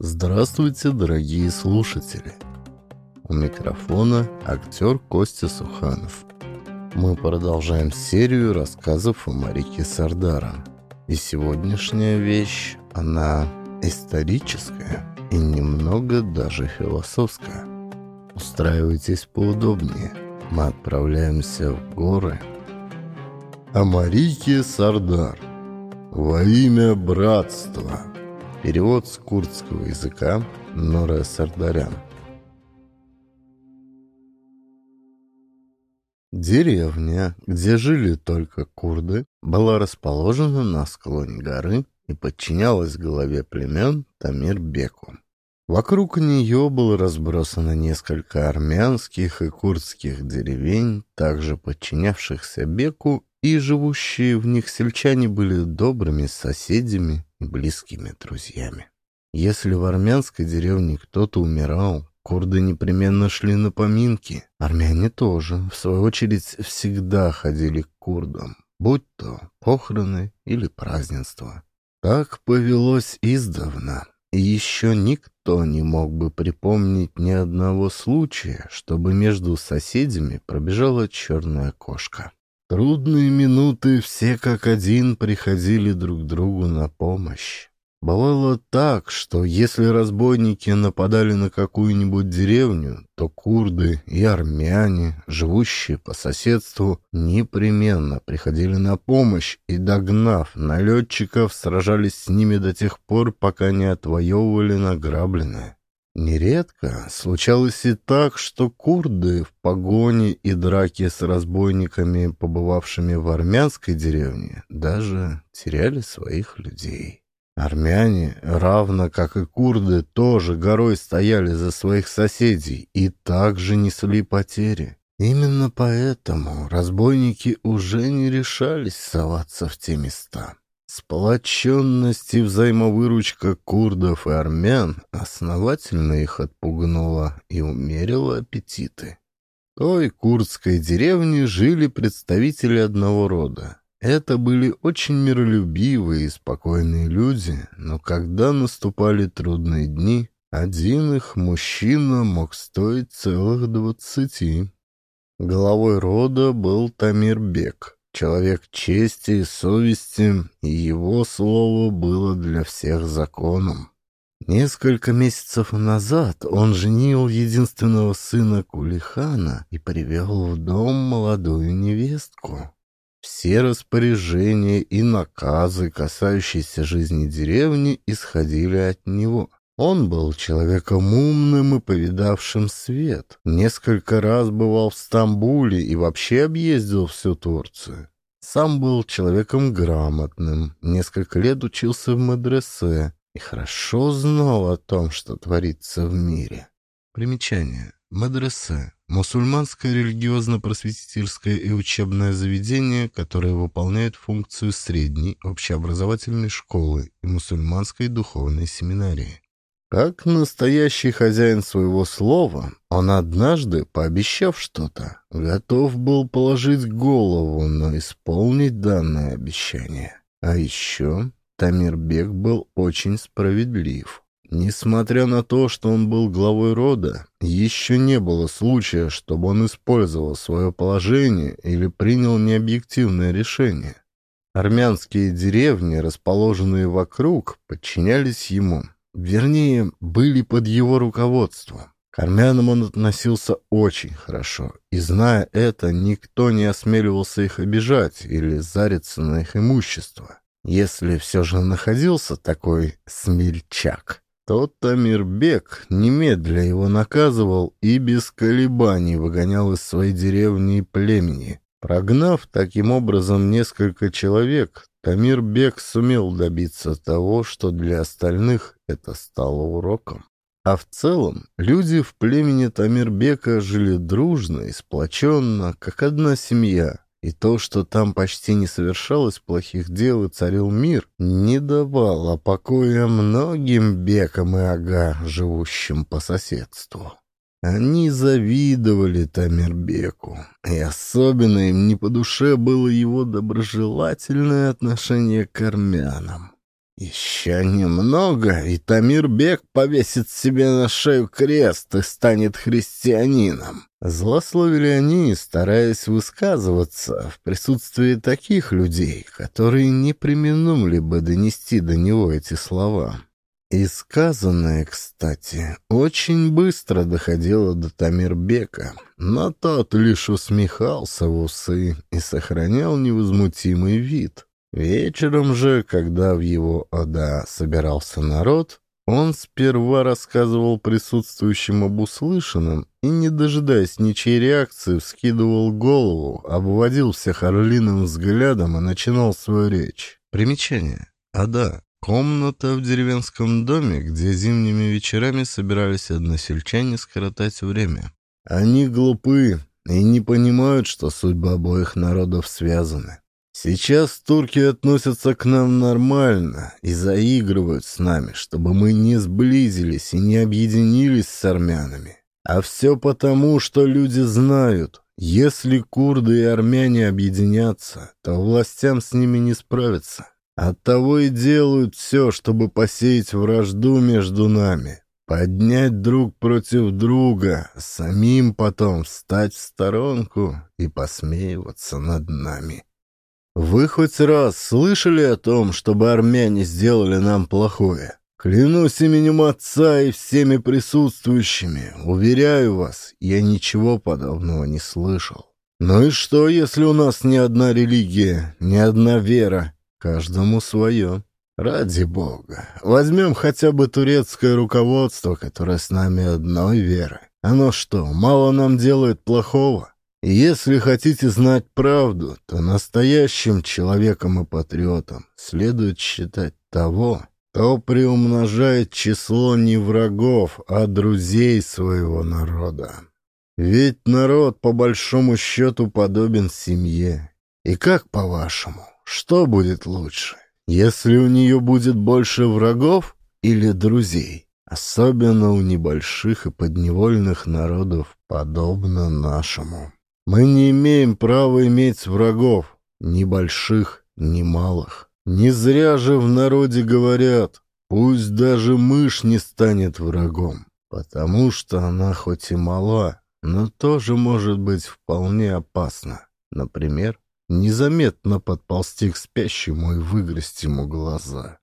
Здравствуйте, дорогие слушатели! У микрофона актер Костя Суханов. Мы продолжаем серию рассказов о Марике Сардара. И сегодняшняя вещь, она историческая и немного даже философская. Устраивайтесь поудобнее. Мы отправляемся в горы. О Марике Сардар. Во имя братства. Перевод с курдского языка Нора Сардарян. Деревня, где жили только курды, была расположена на склоне горы и подчинялась главе племен Тамир-беку. Вокруг нее было разбросано несколько армянских и курдских деревень, также подчинявшихся беку, и живущие в них сельчане были добрыми соседями и близкими друзьями. Если в армянской деревне кто-то умирал, курды непременно шли на поминки. Армяне тоже, в свою очередь, всегда ходили к курдам, будь то похороны или празднества. Так повелось издавна, и еще никто не мог бы припомнить ни одного случая, чтобы между соседями пробежала черная кошка. Трудные минуты все как один приходили друг другу на помощь. Бывало так, что если разбойники нападали на какую-нибудь деревню, то курды и армяне, живущие по соседству, непременно приходили на помощь и, догнав налетчиков, сражались с ними до тех пор, пока не отвоевывали награбленное. Нередко случалось и так, что курды в погоне и драке с разбойниками, побывавшими в армянской деревне, даже теряли своих людей. Армяне, равно как и курды, тоже горой стояли за своих соседей и также несли потери. Именно поэтому разбойники уже не решались соваться в те места. Сплоченность и взаимовыручка курдов и армян основательно их отпугнула и умерила аппетиты. В той курдской деревне жили представители одного рода. Это были очень миролюбивые и спокойные люди, но когда наступали трудные дни, один их мужчина мог стоить целых двадцати. Головой рода был Тамир Бек — человек чести и совести, и его слово было для всех законом. Несколько месяцев назад он женил единственного сына Кулихана и привел в дом молодую невестку. Все распоряжения и наказы, касающиеся жизни деревни, исходили от него. Он был человеком умным и повидавшим свет. Несколько раз бывал в Стамбуле и вообще объездил всю Турцию. Сам был человеком грамотным, несколько лет учился в мадресе и хорошо знал о том, что творится в мире. Примечание. Мадресе – мусульманское религиозно-просветительское и учебное заведение, которое выполняет функцию средней общеобразовательной школы и мусульманской духовной семинарии. Как настоящий хозяин своего слова, он однажды, пообещав что-то, готов был положить голову, но исполнить данное обещание. А еще Тамирбек был очень справедлив. Несмотря на то, что он был главой рода, еще не было случая, чтобы он использовал свое положение или принял необъективное решение. Армянские деревни, расположенные вокруг, подчинялись ему – Вернее, были под его руководством. К армянам он относился очень хорошо, и, зная это, никто не осмеливался их обижать или зариться на их имущество. Если все же находился такой смельчак, то Тамирбек немедля его наказывал и без колебаний выгонял из своей деревни и племени. Прогнав таким образом несколько человек, Тамир Бек сумел добиться того, что для остальных это стало уроком. А в целом люди в племени Тамирбека жили дружно и сплоченно, как одна семья, и то, что там почти не совершалось плохих дел и царил мир, не давало покоя многим бекам и ага, живущим по соседству. Они завидовали Тамирбеку, и особенно им не по душе было его доброжелательное отношение к армянам. Еще немного, и Тамирбек повесит себе на шею крест и станет христианином. Злословили они, стараясь высказываться в присутствии таких людей, которые не применули бы донести до него эти слова. И сказанное, кстати, очень быстро доходило до Тамирбека, но тот лишь усмехался в усы и сохранял невозмутимый вид. Вечером же, когда в его ОДА собирался народ, он сперва рассказывал присутствующим об услышанном и, не дожидаясь ничьей реакции, вскидывал голову, обводил всех орлиным взглядом и начинал свою речь. Примечание. ОДА. Комната в деревенском доме, где зимними вечерами собирались односельчане скоротать время. Они глупы и не понимают, что судьба обоих народов связаны. Сейчас турки относятся к нам нормально и заигрывают с нами, чтобы мы не сблизились и не объединились с армянами. А все потому, что люди знают, если курды и армяне объединятся, то властям с ними не справиться. Оттого и делают все, чтобы посеять вражду между нами, поднять друг против друга, самим потом встать в сторонку и посмеиваться над нами. Вы хоть раз слышали о том, чтобы армяне сделали нам плохое? Клянусь именем Отца и всеми присутствующими, уверяю вас, я ничего подобного не слышал. Ну и что, если у нас ни одна религия, ни одна вера, каждому свое? Ради бога, возьмем хотя бы турецкое руководство, которое с нами одной веры. Оно что, мало нам делает плохого? Если хотите знать правду, то настоящим человеком и патриотом следует считать того, кто приумножает число не врагов, а друзей своего народа. Ведь народ по большому счету подобен семье. И как по-вашему, что будет лучше, если у нее будет больше врагов или друзей? Особенно у небольших и подневольных народов, подобно нашему. Мы не имеем права иметь врагов, ни больших, ни малых. Не зря же в народе говорят, пусть даже мышь не станет врагом, потому что она хоть и мала, но тоже может быть вполне опасна. Например, незаметно подползти к спящему и выгрызть ему глаза.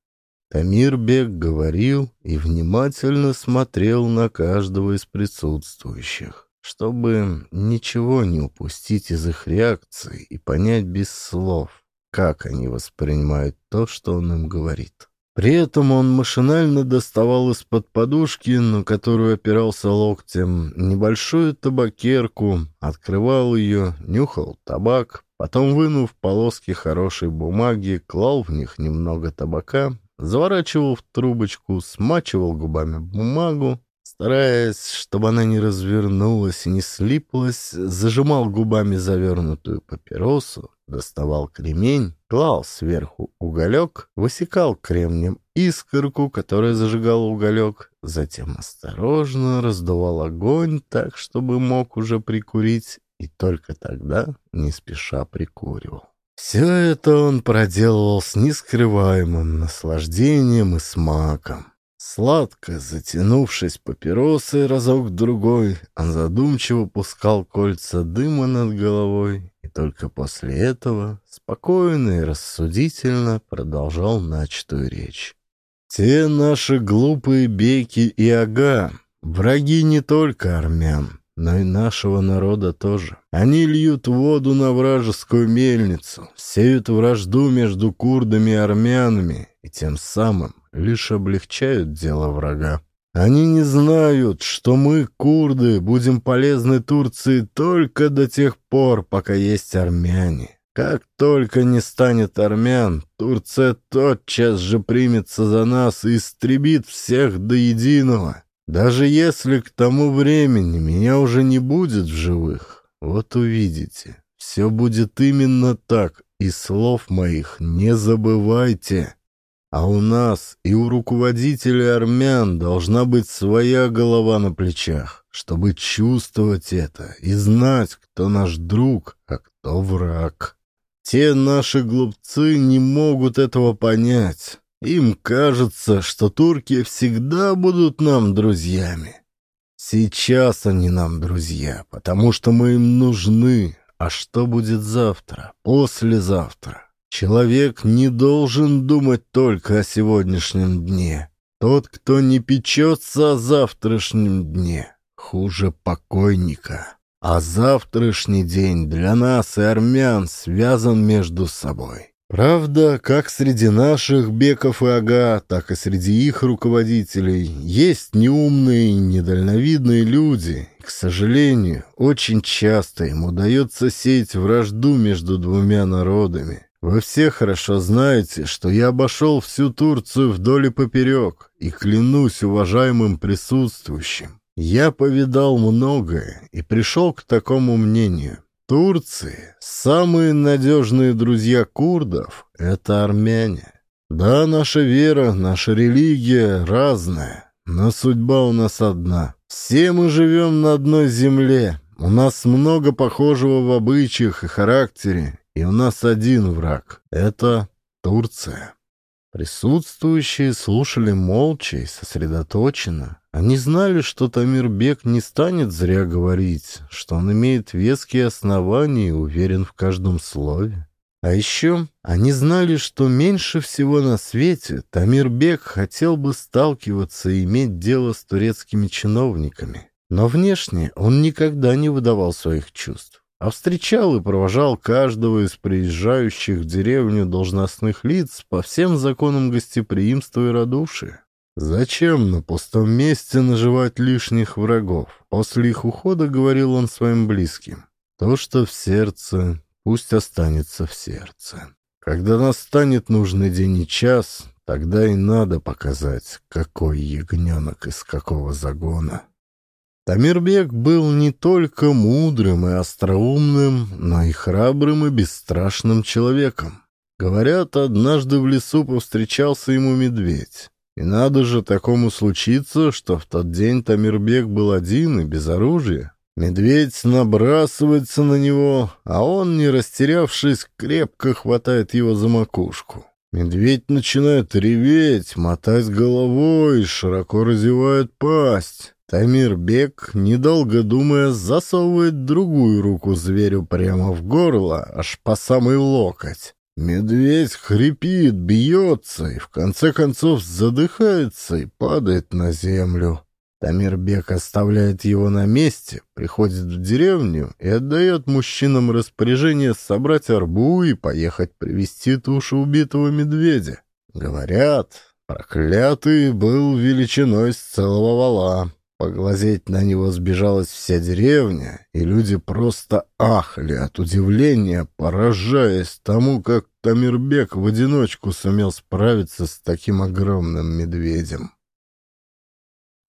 Тамир Бек говорил и внимательно смотрел на каждого из присутствующих чтобы ничего не упустить из их реакции и понять без слов, как они воспринимают то, что он им говорит. При этом он машинально доставал из-под подушки, на которую опирался локтем, небольшую табакерку, открывал ее, нюхал табак, потом, вынув полоски хорошей бумаги, клал в них немного табака, заворачивал в трубочку, смачивал губами бумагу, Стараясь, чтобы она не развернулась и не слиплась, зажимал губами завернутую папиросу, доставал кремень, клал сверху уголек, высекал кремнем искорку, которая зажигала уголек, затем осторожно раздувал огонь так, чтобы мог уже прикурить, и только тогда не спеша прикуривал. Все это он проделывал с нескрываемым наслаждением и смаком. Сладко затянувшись папиросой разок-другой, он задумчиво пускал кольца дыма над головой и только после этого спокойно и рассудительно продолжал начатую речь. «Те наши глупые беки и ага, враги не только армян, но и нашего народа тоже. Они льют воду на вражескую мельницу, сеют вражду между курдами и армянами и тем самым лишь облегчают дело врага. Они не знают, что мы, курды, будем полезны Турции только до тех пор, пока есть армяне. Как только не станет армян, Турция тотчас же примется за нас и истребит всех до единого. Даже если к тому времени меня уже не будет в живых, вот увидите, все будет именно так, и слов моих не забывайте. А у нас и у руководителей армян должна быть своя голова на плечах, чтобы чувствовать это и знать, кто наш друг, а кто враг. Те наши глупцы не могут этого понять. Им кажется, что турки всегда будут нам друзьями. Сейчас они нам друзья, потому что мы им нужны. А что будет завтра, послезавтра? Человек не должен думать только о сегодняшнем дне. Тот, кто не печется о завтрашнем дне, хуже покойника. А завтрашний день для нас и армян связан между собой. Правда, как среди наших беков и ага, так и среди их руководителей есть неумные, недальновидные люди. К сожалению, очень часто им удается сеять вражду между двумя народами. Вы все хорошо знаете, что я обошел всю Турцию вдоль и поперек, и клянусь уважаемым присутствующим. Я повидал многое и пришел к такому мнению. Турции самые надежные друзья курдов — это армяне. Да, наша вера, наша религия разная, но судьба у нас одна. Все мы живем на одной земле, у нас много похожего в обычаях и характере, и у нас один враг — это Турция. Присутствующие слушали молча и сосредоточенно. Они знали, что Тамирбек не станет зря говорить, что он имеет веские основания и уверен в каждом слове. А еще они знали, что меньше всего на свете Тамирбек хотел бы сталкиваться и иметь дело с турецкими чиновниками. Но внешне он никогда не выдавал своих чувств а встречал и провожал каждого из приезжающих в деревню должностных лиц по всем законам гостеприимства и радушия. Зачем на пустом месте наживать лишних врагов? После их ухода говорил он своим близким. То, что в сердце, пусть останется в сердце. Когда настанет нужный день и час, тогда и надо показать, какой ягненок из какого загона. Тамирбек был не только мудрым и остроумным, но и храбрым и бесстрашным человеком. Говорят, однажды в лесу повстречался ему медведь. И надо же такому случиться, что в тот день Тамирбек был один и без оружия. Медведь набрасывается на него, а он, не растерявшись, крепко хватает его за макушку. Медведь начинает реветь, мотать головой, широко разевает пасть. Тамир Бек, недолго думая, засовывает другую руку зверю прямо в горло, аж по самый локоть. Медведь хрипит, бьется и в конце концов задыхается и падает на землю. Тамир Бек оставляет его на месте, приходит в деревню и отдает мужчинам распоряжение собрать арбу и поехать привести тушу убитого медведя. Говорят, проклятый был величиной с целого вала. Поглазеть на него сбежалась вся деревня, и люди просто ахали от удивления, поражаясь тому, как Тамирбек в одиночку сумел справиться с таким огромным медведем.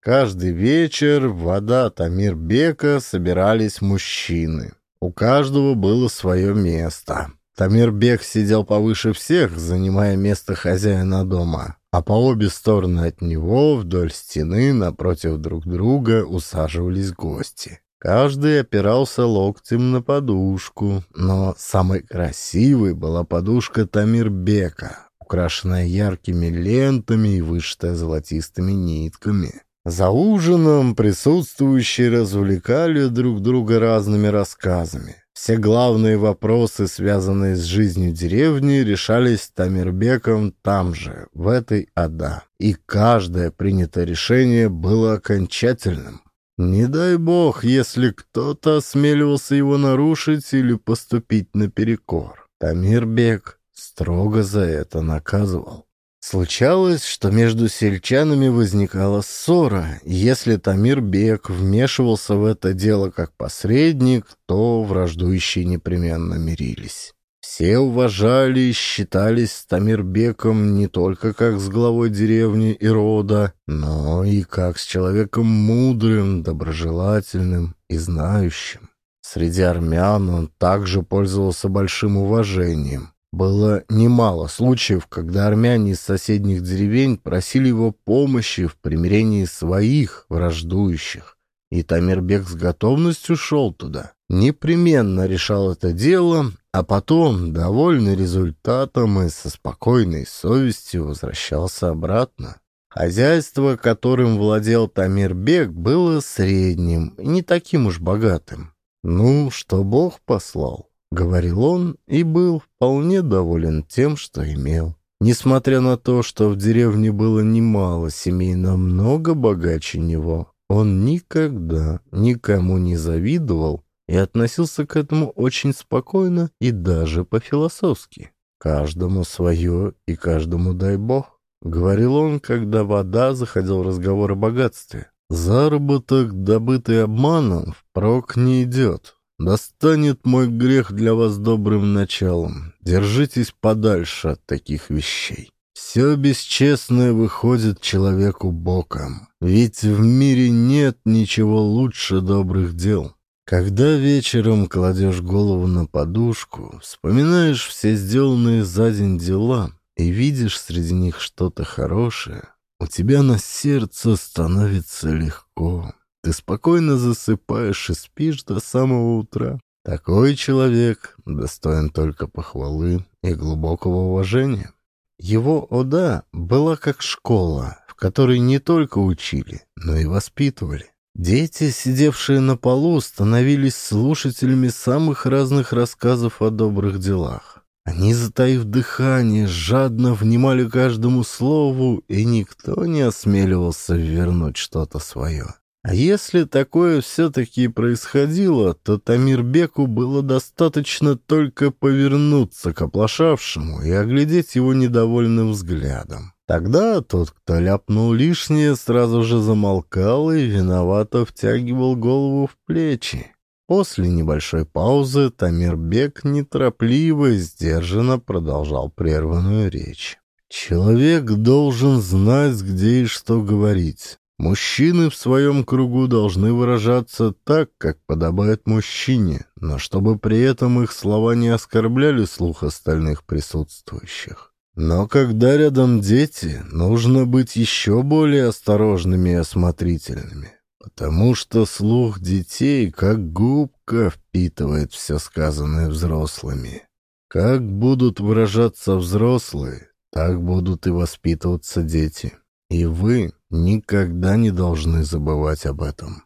Каждый вечер вода Тамирбека собирались мужчины. У каждого было свое место. Тамирбек сидел повыше всех, занимая место хозяина дома а по обе стороны от него, вдоль стены, напротив друг друга, усаживались гости. Каждый опирался локтем на подушку, но самой красивой была подушка Тамирбека, украшенная яркими лентами и вышитая золотистыми нитками. За ужином присутствующие развлекали друг друга разными рассказами. Все главные вопросы, связанные с жизнью деревни, решались Тамирбеком там же, в этой Ада. И каждое принятое решение было окончательным. Не дай бог, если кто-то осмеливался его нарушить или поступить наперекор. Тамирбек строго за это наказывал. Случалось, что между сельчанами возникала ссора, и если Тамир Бек вмешивался в это дело как посредник, то враждующие непременно мирились. Все уважали и считались с Тамирбеком не только как с главой деревни и рода, но и как с человеком мудрым, доброжелательным и знающим. Среди армян он также пользовался большим уважением. Было немало случаев, когда армяне из соседних деревень просили его помощи в примирении своих враждующих, и Тамирбек с готовностью шел туда. непременно решал это дело, а потом, довольный результатом и со спокойной совестью, возвращался обратно. Хозяйство, которым владел Тамирбек, было средним и не таким уж богатым. «Ну, что Бог послал», — говорил он, и был вполне доволен тем, что имел. Несмотря на то, что в деревне было немало семей намного богаче него, он никогда никому не завидовал и относился к этому очень спокойно и даже по-философски. «Каждому свое и каждому дай Бог», — говорил он, когда вода заходил разговор о богатстве. «Заработок, добытый обманом, впрок не идет. Достанет мой грех для вас добрым началом. Держитесь подальше от таких вещей». Все бесчестное выходит человеку боком, ведь в мире нет ничего лучше добрых дел. Когда вечером кладешь голову на подушку, вспоминаешь все сделанные за день дела и видишь среди них что-то хорошее, у тебя на сердце становится легко. Ты спокойно засыпаешь и спишь до самого утра. Такой человек достоин только похвалы и глубокого уважения. Его ода была как школа, в которой не только учили, но и воспитывали. Дети, сидевшие на полу, становились слушателями самых разных рассказов о добрых делах. Они, затаив дыхание, жадно внимали каждому слову, и никто не осмеливался вернуть что-то свое. А если такое все-таки происходило, то Тамирбеку было достаточно только повернуться к оплошавшему и оглядеть его недовольным взглядом. Тогда тот, кто ляпнул лишнее, сразу же замолкал и виновато втягивал голову в плечи. После небольшой паузы Тамирбек неторопливо и сдержанно продолжал прерванную речь. «Человек должен знать, где и что говорить. Мужчины в своем кругу должны выражаться так, как подобает мужчине, но чтобы при этом их слова не оскорбляли слух остальных присутствующих. Но когда рядом дети, нужно быть еще более осторожными и осмотрительными, потому что слух детей как губка впитывает все сказанное взрослыми. Как будут выражаться взрослые, так будут и воспитываться дети. И вы никогда не должны забывать об этом.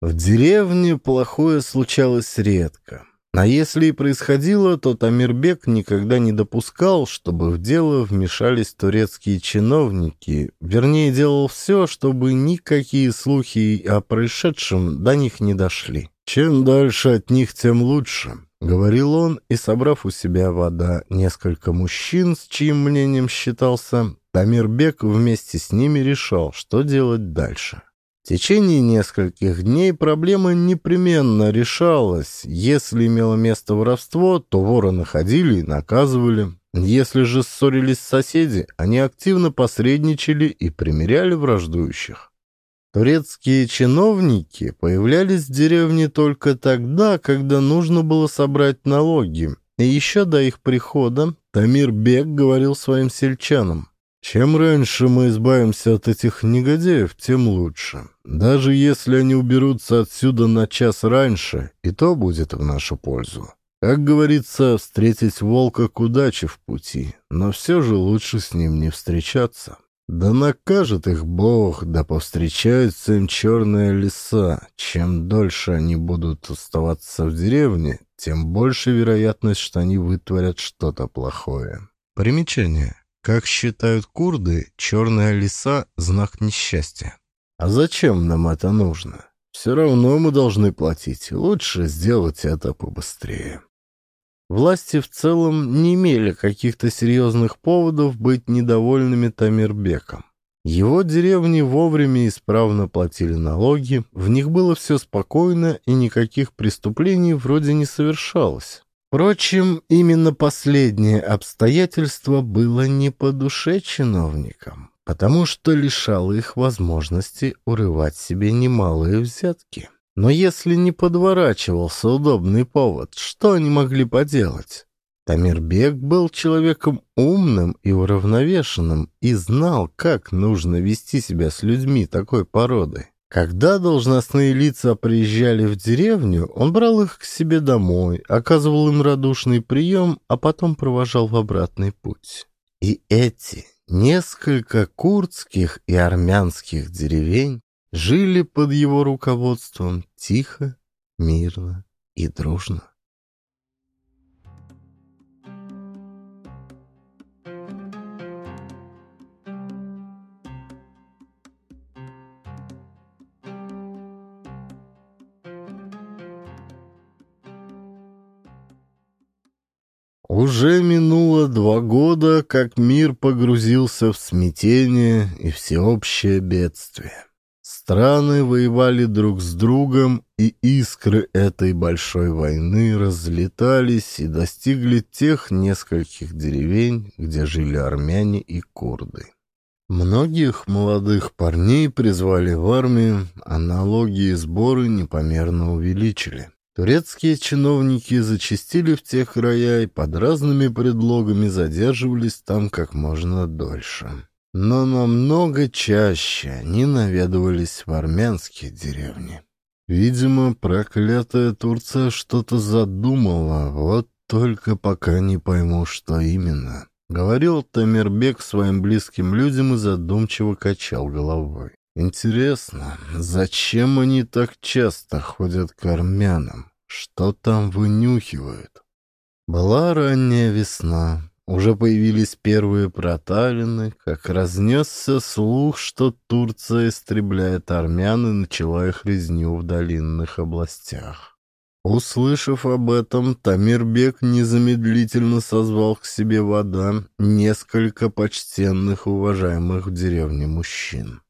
В деревне плохое случалось редко. А если и происходило, то Тамирбек никогда не допускал, чтобы в дело вмешались турецкие чиновники, вернее, делал все, чтобы никакие слухи о происшедшем до них не дошли. Чем дальше от них, тем лучше. — говорил он, и, собрав у себя вода несколько мужчин, с чьим мнением считался, Тамирбек вместе с ними решал, что делать дальше. В течение нескольких дней проблема непременно решалась. Если имело место воровство, то вора находили и наказывали. Если же ссорились соседи, они активно посредничали и примиряли враждующих. Турецкие чиновники появлялись в деревне только тогда, когда нужно было собрать налоги. И еще до их прихода Тамир Бек говорил своим сельчанам, «Чем раньше мы избавимся от этих негодяев, тем лучше. Даже если они уберутся отсюда на час раньше, и то будет в нашу пользу. Как говорится, встретить волка к удаче в пути, но все же лучше с ним не встречаться». Да накажет их Бог, да повстречаются им черные леса. Чем дольше они будут оставаться в деревне, тем больше вероятность, что они вытворят что-то плохое. Примечание. Как считают курды, черная лиса — знак несчастья. А зачем нам это нужно? Все равно мы должны платить. Лучше сделать это побыстрее. Власти в целом не имели каких-то серьезных поводов быть недовольными Тамирбеком. Его деревни вовремя и исправно платили налоги, в них было все спокойно и никаких преступлений вроде не совершалось. Впрочем, именно последнее обстоятельство было не по душе чиновникам, потому что лишало их возможности урывать себе немалые взятки. Но если не подворачивался удобный повод, что они могли поделать? Тамирбек был человеком умным и уравновешенным и знал, как нужно вести себя с людьми такой породы. Когда должностные лица приезжали в деревню, он брал их к себе домой, оказывал им радушный прием, а потом провожал в обратный путь. И эти несколько курдских и армянских деревень жили под его руководством тихо, мирно и дружно. Уже минуло два года, как мир погрузился в смятение и всеобщее бедствие. Страны воевали друг с другом, и искры этой большой войны разлетались и достигли тех нескольких деревень, где жили армяне и курды. Многих молодых парней призвали в армию, а налоги и сборы непомерно увеличили. Турецкие чиновники зачастили в те края и под разными предлогами задерживались там как можно дольше. Но намного чаще они наведывались в армянские деревни. Видимо, проклятая Турция что-то задумала, вот только пока не пойму, что именно. Говорил Тамирбек своим близким людям и задумчиво качал головой. Интересно, зачем они так часто ходят к армянам? Что там вынюхивают? Была ранняя весна. Уже появились первые проталины, как разнесся слух, что Турция истребляет армян и начала их резню в долинных областях. Услышав об этом, Тамирбек незамедлительно созвал к себе вода несколько почтенных уважаемых в деревне мужчин.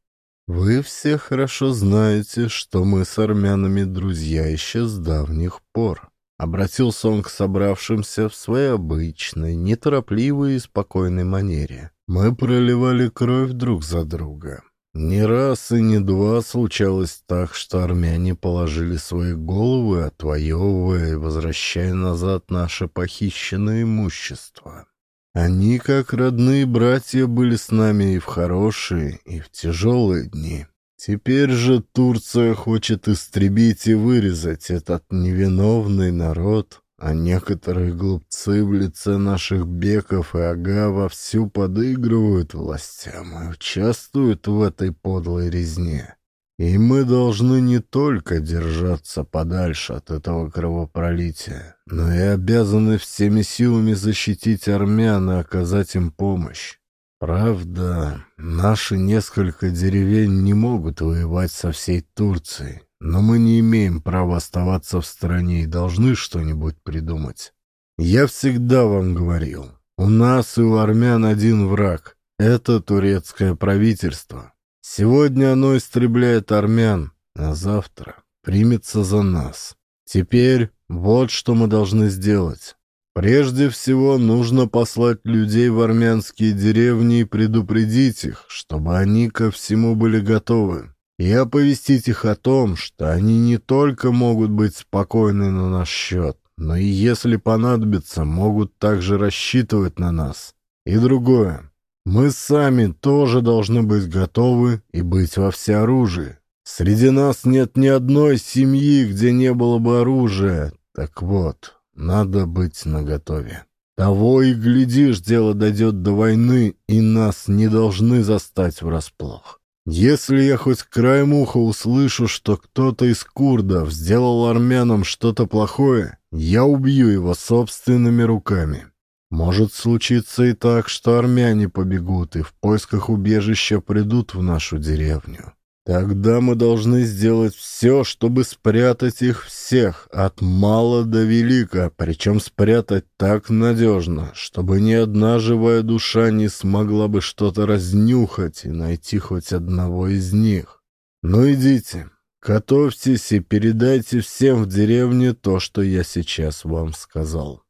Вы все хорошо знаете, что мы с армянами друзья еще с давних пор. Обратился он к собравшимся в своей обычной, неторопливой и спокойной манере. Мы проливали кровь друг за друга. Не раз и не два случалось так, что армяне положили свои головы, отвоевывая и возвращая назад наше похищенное имущество. Они, как родные братья, были с нами и в хорошие, и в тяжелые дни. Теперь же Турция хочет истребить и вырезать этот невиновный народ, а некоторые глупцы в лице наших беков и ага вовсю подыгрывают властям и участвуют в этой подлой резне. И мы должны не только держаться подальше от этого кровопролития, но и обязаны всеми силами защитить армян и оказать им помощь. Правда, наши несколько деревень не могут воевать со всей Турцией, но мы не имеем права оставаться в стороне и должны что-нибудь придумать. Я всегда вам говорил, у нас и у армян один враг — это турецкое правительство. Сегодня оно истребляет армян, а завтра примется за нас. Теперь вот что мы должны сделать. Прежде всего нужно послать людей в армянские деревни и предупредить их, чтобы они ко всему были готовы, и оповестить их о том, что они не только могут быть спокойны на наш счет, но и если понадобится, могут также рассчитывать на нас. И другое. Мы сами тоже должны быть готовы и быть во всеоружии. Среди нас нет ни одной семьи, где не было бы оружия. Так вот, надо быть наготове. Того и глядишь, дело дойдет до войны, и нас не должны застать врасплох. Если я хоть краем уха услышу, что кто-то из курдов сделал армянам что-то плохое, я убью его собственными руками. Может случиться и так, что армяне побегут и в поисках убежища придут в нашу деревню. Тогда мы должны сделать все, чтобы спрятать их всех, от мала до велика, причем спрятать так надежно, чтобы ни одна живая душа не смогла бы что-то разнюхать и найти хоть одного из них. Ну идите, готовьтесь и передайте всем в деревне то, что я сейчас вам сказал.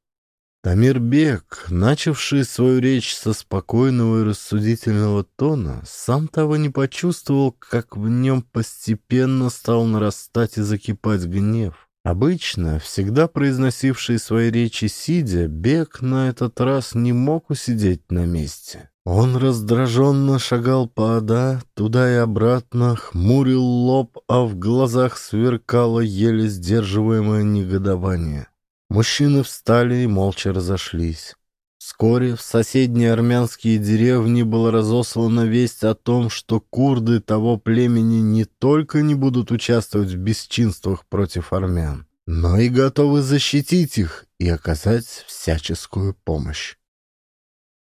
Тамирбек, начавший свою речь со спокойного и рассудительного тона, сам того не почувствовал, как в нем постепенно стал нарастать и закипать гнев. Обычно, всегда произносивший свои речи сидя, Бек на этот раз не мог усидеть на месте. Он раздраженно шагал по Ада, туда и обратно, хмурил лоб, а в глазах сверкало еле сдерживаемое негодование. Мужчины встали и молча разошлись. Вскоре в соседние армянские деревни была разослана весть о том, что курды того племени не только не будут участвовать в бесчинствах против армян, но и готовы защитить их и оказать всяческую помощь.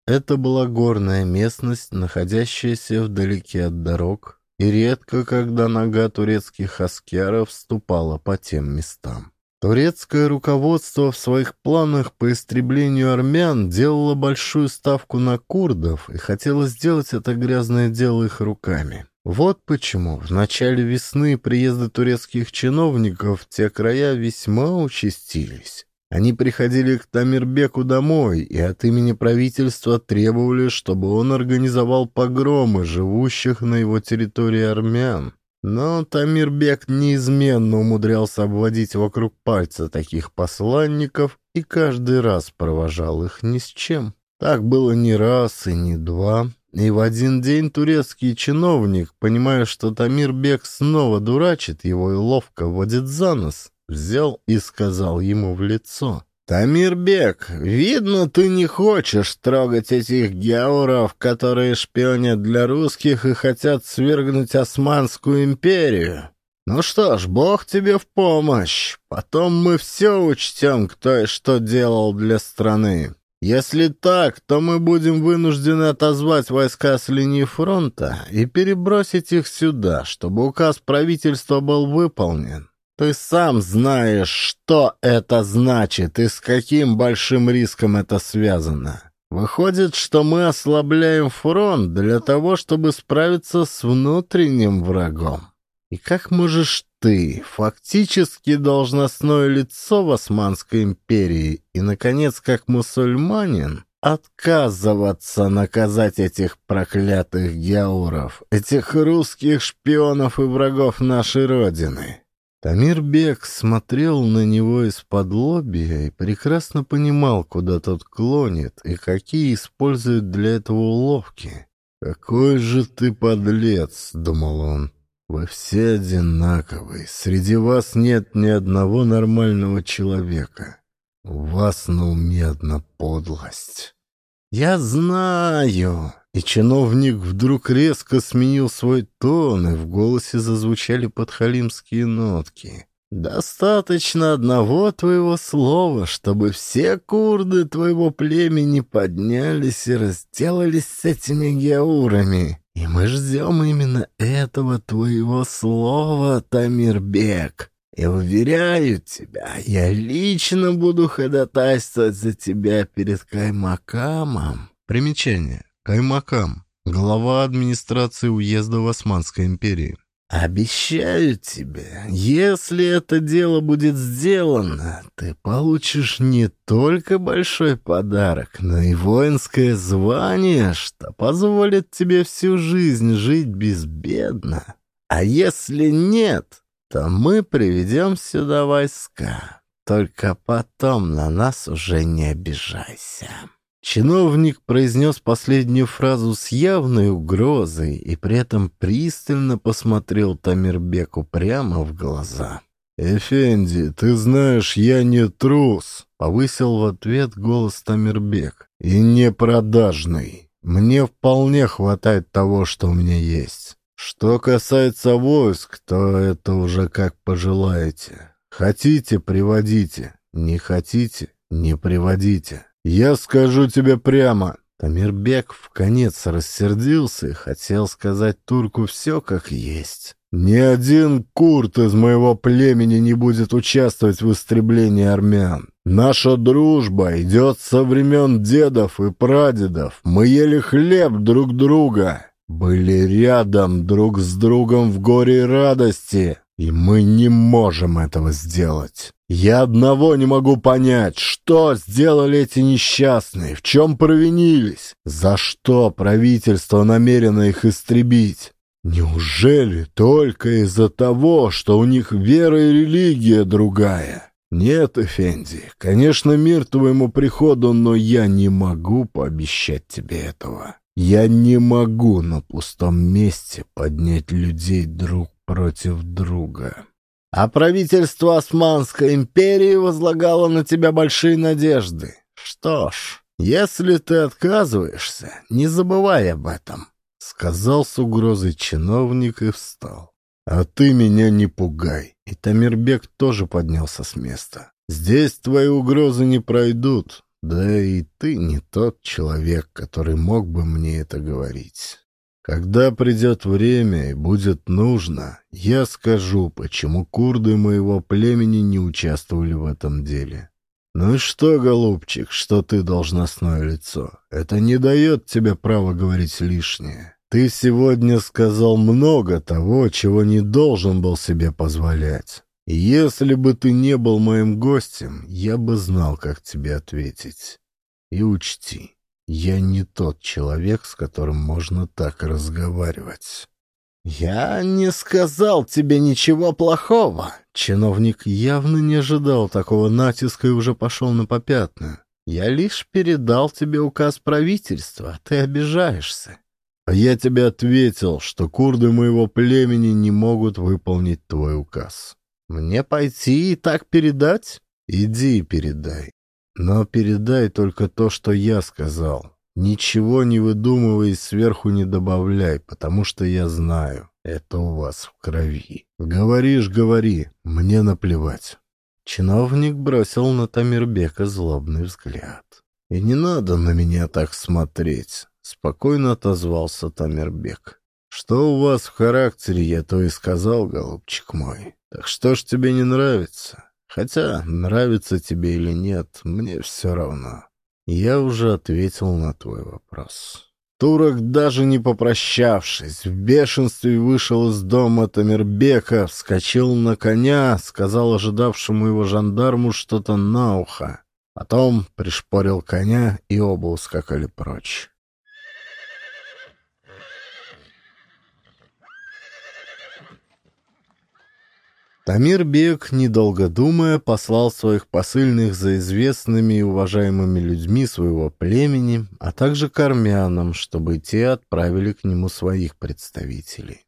Это была горная местность, находящаяся вдалеке от дорог, и редко, когда нога турецких аскеров вступала по тем местам. Турецкое руководство в своих планах по истреблению армян делало большую ставку на курдов и хотело сделать это грязное дело их руками. Вот почему в начале весны приезда турецких чиновников в те края весьма участились. Они приходили к Тамирбеку домой и от имени правительства требовали, чтобы он организовал погромы живущих на его территории армян. Но Тамирбек неизменно умудрялся обводить вокруг пальца таких посланников и каждый раз провожал их ни с чем. Так было не раз и не два. И в один день турецкий чиновник, понимая, что Тамирбек снова дурачит его и ловко водит за нос, взял и сказал ему в лицо. «Тамирбек, видно, ты не хочешь трогать этих геуров, которые шпионят для русских и хотят свергнуть Османскую империю. Ну что ж, Бог тебе в помощь. Потом мы все учтем, кто и что делал для страны. Если так, то мы будем вынуждены отозвать войска с линии фронта и перебросить их сюда, чтобы указ правительства был выполнен. Ты сам знаешь, что это значит и с каким большим риском это связано. Выходит, что мы ослабляем фронт для того, чтобы справиться с внутренним врагом. И как можешь ты, фактически должностное лицо в Османской империи и, наконец, как мусульманин, отказываться наказать этих проклятых геуров, этих русских шпионов и врагов нашей Родины? Тамир Бек смотрел на него из-под лобья и прекрасно понимал, куда тот клонит и какие используют для этого уловки. «Какой же ты подлец!» — думал он. «Вы все одинаковые. Среди вас нет ни одного нормального человека. У вас на уме одна подлость». «Я знаю!» И чиновник вдруг резко сменил свой тон, и в голосе зазвучали подхалимские нотки. «Достаточно одного твоего слова, чтобы все курды твоего племени поднялись и разделались с этими геурами. И мы ждем именно этого твоего слова, Тамирбек. И уверяю тебя, я лично буду ходатайствовать за тебя перед Каймакамом». Примечание. Каймакам, глава администрации уезда в Османской империи. «Обещаю тебе, если это дело будет сделано, ты получишь не только большой подарок, но и воинское звание, что позволит тебе всю жизнь жить безбедно. А если нет, то мы приведем сюда войска. Только потом на нас уже не обижайся». Чиновник произнес последнюю фразу с явной угрозой и при этом пристально посмотрел Тамирбеку прямо в глаза. «Эфенди, ты знаешь, я не трус», — повысил в ответ голос Тамирбек. «И не продажный. Мне вполне хватает того, что у меня есть. Что касается войск, то это уже как пожелаете. Хотите — приводите, не хотите — не приводите. «Я скажу тебе прямо». Тамирбек в конец рассердился и хотел сказать турку все как есть. «Ни один курт из моего племени не будет участвовать в истреблении армян. Наша дружба идет со времен дедов и прадедов. Мы ели хлеб друг друга, были рядом друг с другом в горе и радости, и мы не можем этого сделать». Я одного не могу понять, что сделали эти несчастные, в чем провинились, за что правительство намерено их истребить. Неужели только из-за того, что у них вера и религия другая? Нет, Эфенди, конечно, мир твоему приходу, но я не могу пообещать тебе этого. Я не могу на пустом месте поднять людей друг против друга. А правительство Османской империи возлагало на тебя большие надежды. Что ж, если ты отказываешься, не забывай об этом, — сказал с угрозой чиновник и встал. А ты меня не пугай. И Тамирбек тоже поднялся с места. Здесь твои угрозы не пройдут. Да и ты не тот человек, который мог бы мне это говорить. Когда придет время и будет нужно, я скажу, почему курды моего племени не участвовали в этом деле. Ну что, голубчик, что ты должностное лицо? Это не дает тебе права говорить лишнее. Ты сегодня сказал много того, чего не должен был себе позволять. Если бы ты не был моим гостем, я бы знал, как тебе ответить. И учти, я не тот человек, с которым можно так разговаривать. «Я не сказал тебе ничего плохого!» Чиновник явно не ожидал такого натиска и уже пошел на попятную. «Я лишь передал тебе указ правительства, ты обижаешься». «А я тебе ответил, что курды моего племени не могут выполнить твой указ. Мне пойти и так передать?» «Иди и передай. Но передай только то, что я сказал. Ничего не выдумывай и сверху не добавляй, потому что я знаю, это у вас в крови. Говоришь, говори, мне наплевать. Чиновник бросил на Тамирбека злобный взгляд. «И не надо на меня так смотреть», — спокойно отозвался Тамирбек. «Что у вас в характере, я то и сказал, голубчик мой. Так что ж тебе не нравится? Хотя, нравится тебе или нет, мне все равно. Я уже ответил на твой вопрос. Турок, даже не попрощавшись, в бешенстве вышел из дома Тамирбека, вскочил на коня, сказал ожидавшему его жандарму что-то на ухо. Потом пришпорил коня, и оба ускакали прочь. Тамир Бек, недолго думая, послал своих посыльных за известными и уважаемыми людьми своего племени, а также к армянам, чтобы те отправили к нему своих представителей.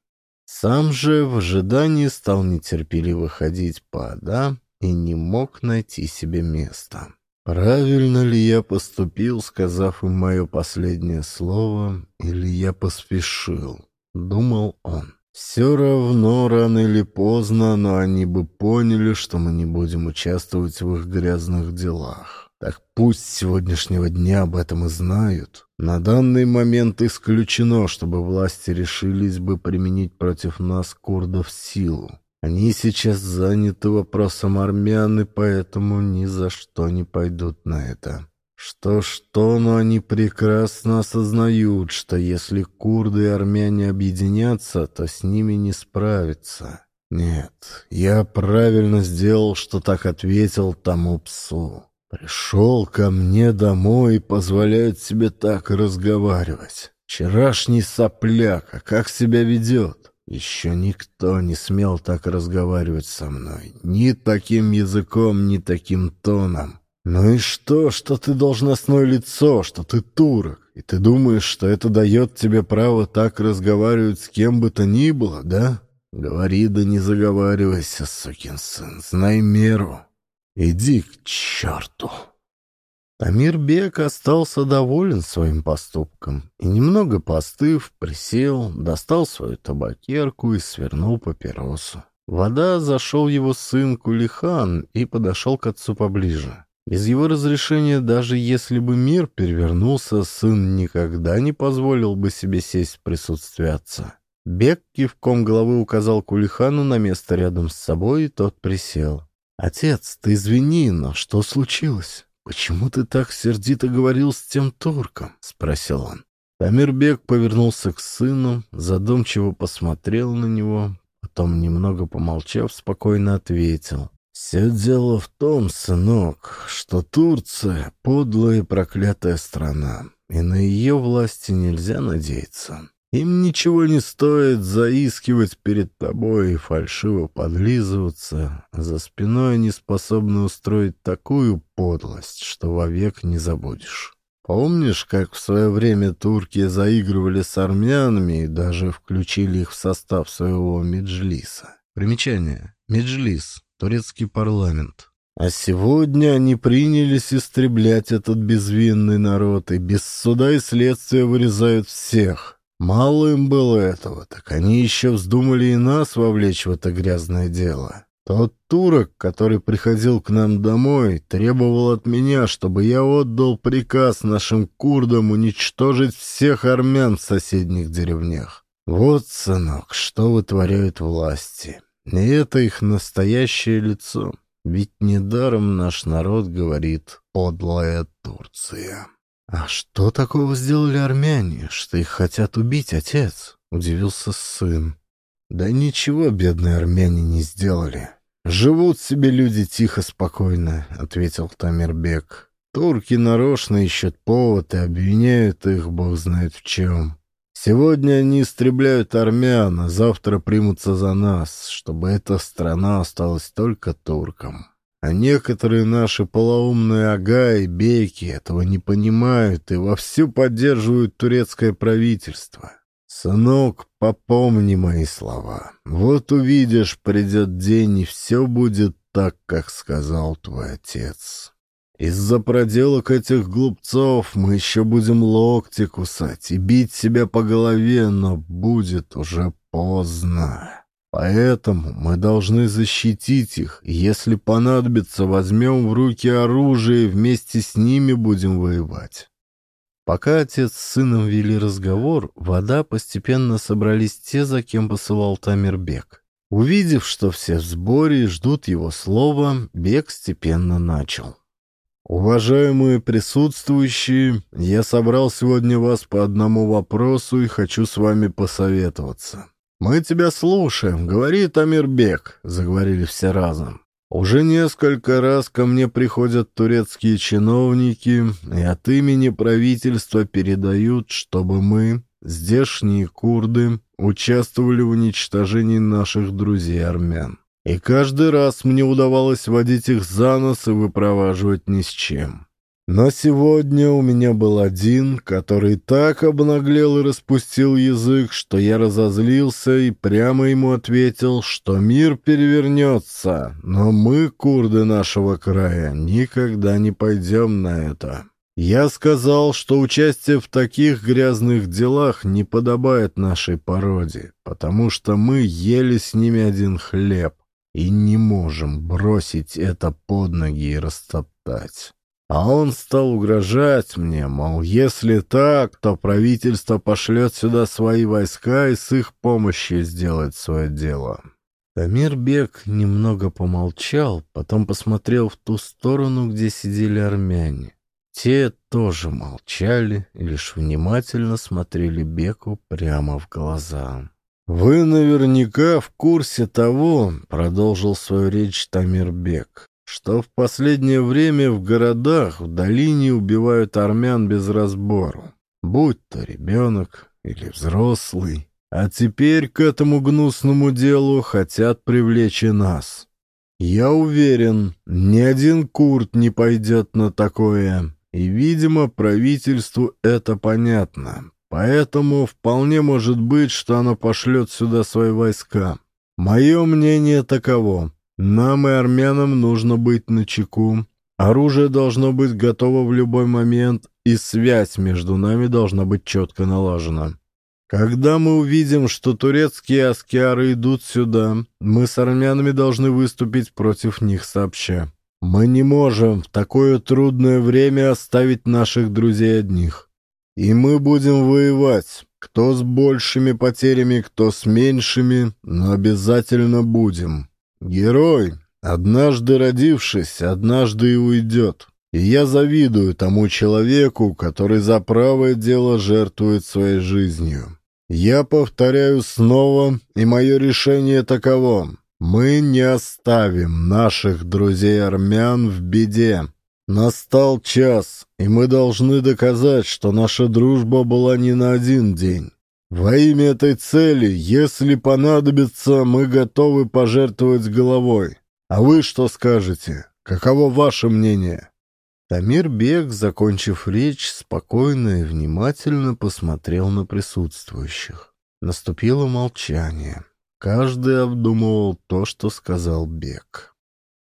Сам же в ожидании стал нетерпеливо ходить по Ада и не мог найти себе места. «Правильно ли я поступил, сказав им мое последнее слово, или я поспешил?» — думал он. Все равно, рано или поздно, но они бы поняли, что мы не будем участвовать в их грязных делах. Так пусть с сегодняшнего дня об этом и знают. На данный момент исключено, чтобы власти решились бы применить против нас курдов силу. Они сейчас заняты вопросом армян, и поэтому ни за что не пойдут на это. Что-что, но они прекрасно осознают, что если курды и армяне объединятся, то с ними не справиться. Нет, я правильно сделал, что так ответил тому псу. Пришел ко мне домой и позволяет себе так разговаривать. Вчерашний сопляк, а как себя ведет? Еще никто не смел так разговаривать со мной. Ни таким языком, ни таким тоном. «Ну и что, что ты должностное лицо, что ты турок, и ты думаешь, что это дает тебе право так разговаривать с кем бы то ни было, да? Говори да не заговаривайся, сукин сын, знай меру. Иди к черту!» Тамир Бек остался доволен своим поступком и, немного постыв, присел, достал свою табакерку и свернул папиросу. Вода зашел его сын Кулихан и подошел к отцу поближе. Без его разрешения, даже если бы мир перевернулся, сын никогда не позволил бы себе сесть в присутствии отца. Бег кивком головы указал Кулихану на место рядом с собой, и тот присел. «Отец, ты извини, но что случилось? Почему ты так сердито говорил с тем турком?» — спросил он. Тамирбек повернулся к сыну, задумчиво посмотрел на него, потом, немного помолчав, спокойно ответил. «Все дело в том, сынок, что Турция — подлая и проклятая страна, и на ее власти нельзя надеяться. Им ничего не стоит заискивать перед тобой и фальшиво подлизываться, за спиной они способны устроить такую подлость, что вовек не забудешь. Помнишь, как в свое время турки заигрывали с армянами и даже включили их в состав своего меджлиса? Примечание. Меджлис. Турецкий парламент. А сегодня они принялись истреблять этот безвинный народ и без суда и следствия вырезают всех. Мало им было этого, так они еще вздумали и нас вовлечь в это грязное дело. Тот турок, который приходил к нам домой, требовал от меня, чтобы я отдал приказ нашим курдам уничтожить всех армян в соседних деревнях. Вот, сынок, что вытворяют власти. И это их настоящее лицо. Ведь недаром наш народ говорит «подлая Турция». «А что такого сделали армяне, что их хотят убить, отец?» — удивился сын. «Да ничего бедные армяне не сделали. Живут себе люди тихо, спокойно», — ответил Тамирбек. «Турки нарочно ищут повод и обвиняют их, бог знает в чем. Сегодня они истребляют армян, а завтра примутся за нас, чтобы эта страна осталась только туркам. А некоторые наши полоумные ага и бейки этого не понимают и вовсю поддерживают турецкое правительство. Сынок, попомни мои слова. Вот увидишь, придет день, и все будет так, как сказал твой отец. Из-за проделок этих глупцов мы еще будем локти кусать и бить себя по голове, но будет уже поздно. Поэтому мы должны защитить их, если понадобится, возьмем в руки оружие и вместе с ними будем воевать. Пока отец с сыном вели разговор, вода постепенно собрались те, за кем посылал Тамирбек. Увидев, что все в сборе и ждут его слова, Бек степенно начал. «Уважаемые присутствующие, я собрал сегодня вас по одному вопросу и хочу с вами посоветоваться». «Мы тебя слушаем, говорит Амирбек», — заговорили все разом. «Уже несколько раз ко мне приходят турецкие чиновники и от имени правительства передают, чтобы мы, здешние курды, участвовали в уничтожении наших друзей-армян. И каждый раз мне удавалось водить их за нос и выпроваживать ни с чем. Но сегодня у меня был один, который так обнаглел и распустил язык, что я разозлился и прямо ему ответил, что мир перевернется, но мы, курды нашего края, никогда не пойдем на это. Я сказал, что участие в таких грязных делах не подобает нашей породе, потому что мы ели с ними один хлеб и не можем бросить это под ноги и растоптать. А он стал угрожать мне, мол, если так, то правительство пошлет сюда свои войска и с их помощью сделает свое дело. Тамир Бек немного помолчал, потом посмотрел в ту сторону, где сидели армяне. Те тоже молчали лишь внимательно смотрели Беку прямо в глаза. «Вы наверняка в курсе того, — продолжил свою речь Тамирбек, — что в последнее время в городах в долине убивают армян без разбору, будь то ребенок или взрослый. А теперь к этому гнусному делу хотят привлечь и нас. Я уверен, ни один курт не пойдет на такое, и, видимо, правительству это понятно, Поэтому вполне может быть, что оно пошлет сюда свои войска. Мое мнение таково. Нам и армянам нужно быть начеку. Оружие должно быть готово в любой момент, и связь между нами должна быть четко налажена. Когда мы увидим, что турецкие аскиары идут сюда, мы с армянами должны выступить против них сообща. Мы не можем в такое трудное время оставить наших друзей одних. И мы будем воевать, кто с большими потерями, кто с меньшими, но обязательно будем. Герой, однажды родившись, однажды и уйдет. И я завидую тому человеку, который за правое дело жертвует своей жизнью. Я повторяю снова, и мое решение таково. Мы не оставим наших друзей-армян в беде. Настал час, и мы должны доказать, что наша дружба была не на один день. Во имя этой цели, если понадобится, мы готовы пожертвовать головой. А вы что скажете? Каково ваше мнение?» Тамир Бек, закончив речь, спокойно и внимательно посмотрел на присутствующих. Наступило молчание. Каждый обдумывал то, что сказал Бек.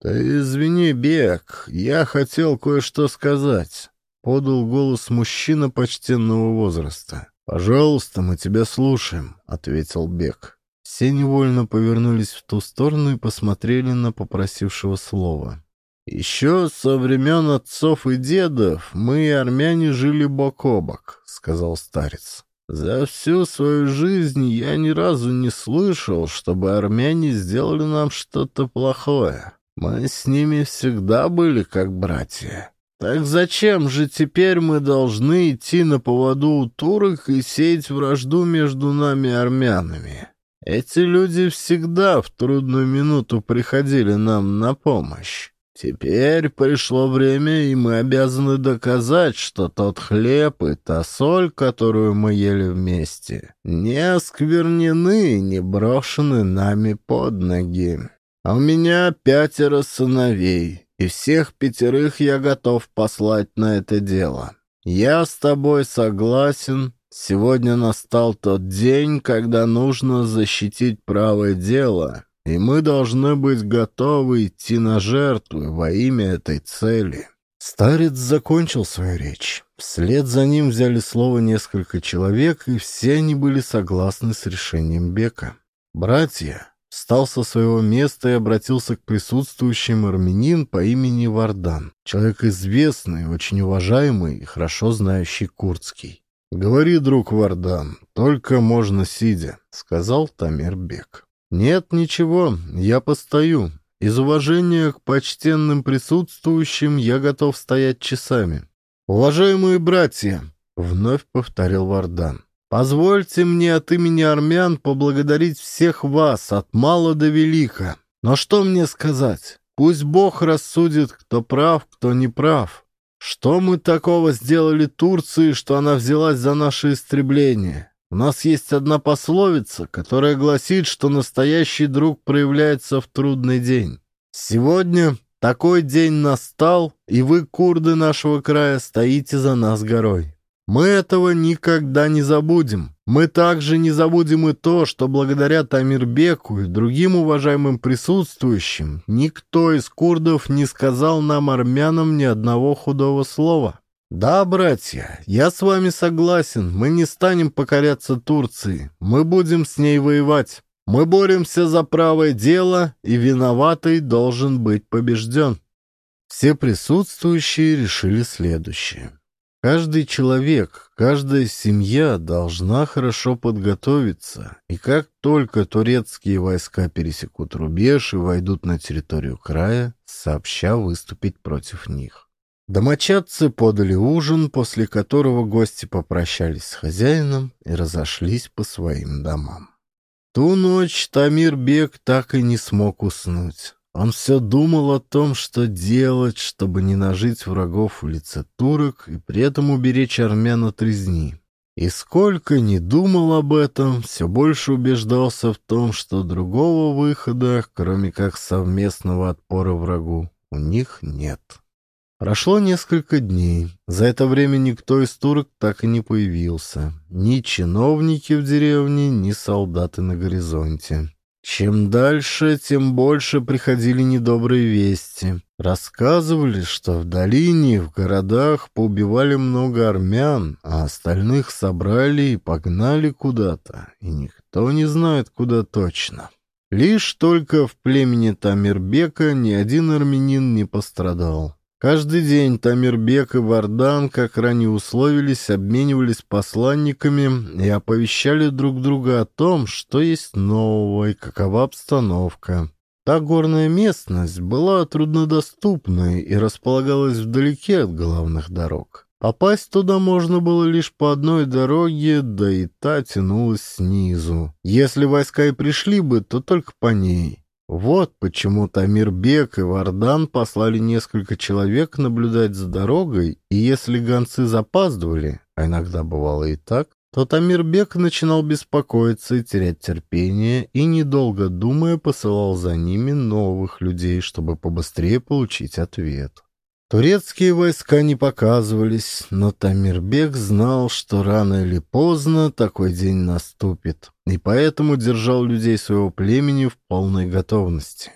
«Ты извини, Бек, я хотел кое-что сказать», — подал голос мужчина почтенного возраста. «Пожалуйста, мы тебя слушаем», — ответил Бек. Все невольно повернулись в ту сторону и посмотрели на попросившего слова. «Еще со времен отцов и дедов мы, армяне, жили бок о бок», — сказал старец. «За всю свою жизнь я ни разу не слышал, чтобы армяне сделали нам что-то плохое. Мы с ними всегда были как братья». Так зачем же теперь мы должны идти на поводу у турок и сеять вражду между нами армянами? Эти люди всегда в трудную минуту приходили нам на помощь. Теперь пришло время, и мы обязаны доказать, что тот хлеб и та соль, которую мы ели вместе, не осквернены, не брошены нами под ноги. А у меня пятеро сыновей, и всех пятерых я готов послать на это дело. Я с тобой согласен. Сегодня настал тот день, когда нужно защитить правое дело, и мы должны быть готовы идти на жертву во имя этой цели». Старец закончил свою речь. Вслед за ним взяли слово несколько человек, и все они были согласны с решением Бека. «Братья, встал со своего места и обратился к присутствующим армянин по имени Вардан, человек известный, очень уважаемый и хорошо знающий курдский. «Говори, друг Вардан, только можно сидя», — сказал Тамирбек. «Нет, ничего, я постою. Из уважения к почтенным присутствующим я готов стоять часами». «Уважаемые братья», — вновь повторил Вардан, Позвольте мне от имени армян поблагодарить всех вас, от мала до велика. Но что мне сказать? Пусть Бог рассудит, кто прав, кто не прав. Что мы такого сделали Турции, что она взялась за наше истребление? У нас есть одна пословица, которая гласит, что настоящий друг проявляется в трудный день. Сегодня такой день настал, и вы, курды нашего края, стоите за нас горой. Мы этого никогда не забудем. Мы также не забудем и то, что благодаря Тамирбеку и другим уважаемым присутствующим никто из курдов не сказал нам, армянам, ни одного худого слова. Да, братья, я с вами согласен, мы не станем покоряться Турции, мы будем с ней воевать. Мы боремся за правое дело, и виноватый должен быть побежден. Все присутствующие решили следующее. Каждый человек, каждая семья должна хорошо подготовиться, и как только турецкие войска пересекут рубеж и войдут на территорию края, сообща выступить против них. Домочадцы подали ужин, после которого гости попрощались с хозяином и разошлись по своим домам. Ту ночь Тамир Бек так и не смог уснуть. Он все думал о том, что делать, чтобы не нажить врагов в лице турок и при этом уберечь армян от резни. И сколько ни думал об этом, все больше убеждался в том, что другого выхода, кроме как совместного отпора врагу, у них нет. Прошло несколько дней. За это время никто из турок так и не появился. Ни чиновники в деревне, ни солдаты на горизонте. Чем дальше, тем больше приходили недобрые вести. Рассказывали, что в долине, в городах поубивали много армян, а остальных собрали и погнали куда-то, и никто не знает, куда точно. Лишь только в племени Тамирбека ни один армянин не пострадал. Каждый день Тамирбек и Вардан, как ранее условились, обменивались посланниками и оповещали друг друга о том, что есть нового и какова обстановка. Та горная местность была труднодоступной и располагалась вдалеке от главных дорог. Попасть туда можно было лишь по одной дороге, да и та тянулась снизу. Если войска и пришли бы, то только по ней. Вот почему Тамирбек и Вардан послали несколько человек наблюдать за дорогой, и если гонцы запаздывали, а иногда бывало и так, то Тамирбек начинал беспокоиться и терять терпение, и, недолго думая, посылал за ними новых людей, чтобы побыстрее получить ответ. Турецкие войска не показывались, но Тамирбек знал, что рано или поздно такой день наступит, и поэтому держал людей своего племени в полной готовности.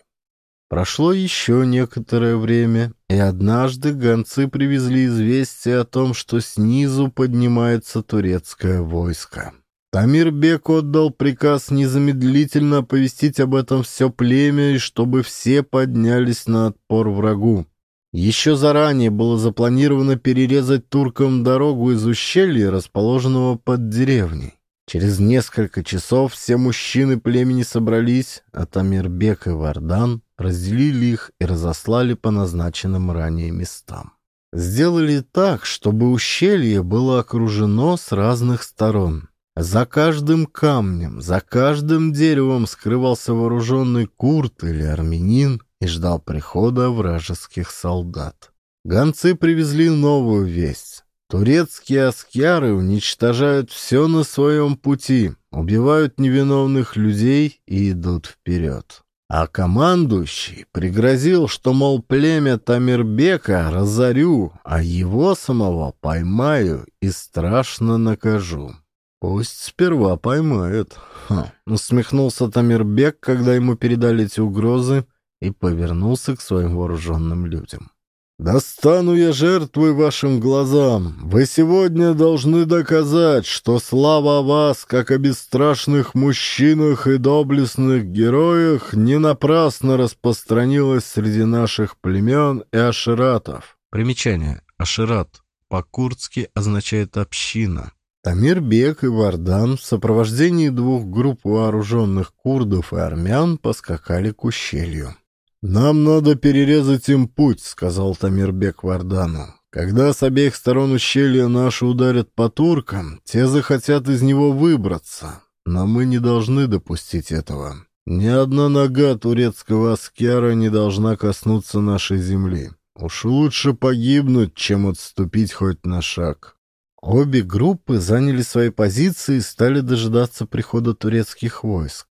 Прошло еще некоторое время, и однажды гонцы привезли известие о том, что снизу поднимается турецкое войско. Тамирбек отдал приказ незамедлительно оповестить об этом все племя, и чтобы все поднялись на отпор врагу. Еще заранее было запланировано перерезать туркам дорогу из ущелья, расположенного под деревней. Через несколько часов все мужчины племени собрались, а Тамирбек и Вардан разделили их и разослали по назначенным ранее местам. Сделали так, чтобы ущелье было окружено с разных сторон. За каждым камнем, за каждым деревом скрывался вооруженный курт или армянин и ждал прихода вражеских солдат. Гонцы привезли новую весть. Турецкие аскяры уничтожают все на своем пути, убивают невиновных людей и идут вперед. А командующий пригрозил, что, мол, племя Тамирбека разорю, а его самого поймаю и страшно накажу. Пусть сперва поймают. Ха. Усмехнулся Тамирбек, когда ему передали эти угрозы, и повернулся к своим вооруженным людям. «Достану я жертвы вашим глазам. Вы сегодня должны доказать, что слава о вас, как о бесстрашных мужчинах и доблестных героях, не напрасно распространилась среди наших племен и аширатов». Примечание. Ашират по-курдски означает «община». Тамирбек и Вардан в сопровождении двух групп вооруженных курдов и армян поскакали к ущелью. «Нам надо перерезать им путь», — сказал Тамирбек Вардану. «Когда с обеих сторон ущелья наши ударят по туркам, те захотят из него выбраться, но мы не должны допустить этого. Ни одна нога турецкого аскера не должна коснуться нашей земли. Уж лучше погибнуть, чем отступить хоть на шаг». Обе группы заняли свои позиции и стали дожидаться прихода турецких войск.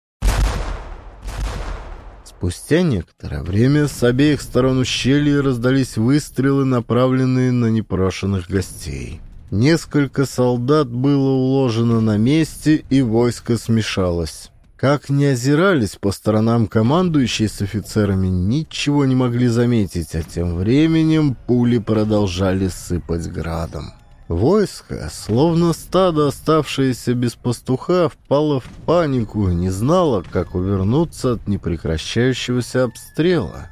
Спустя некоторое время с обеих сторон ущелья раздались выстрелы, направленные на непрошенных гостей. Несколько солдат было уложено на месте, и войско смешалось. Как ни озирались по сторонам командующие с офицерами, ничего не могли заметить, а тем временем пули продолжали сыпать градом. Войско, словно стадо, оставшееся без пастуха, впало в панику и не знало, как увернуться от непрекращающегося обстрела.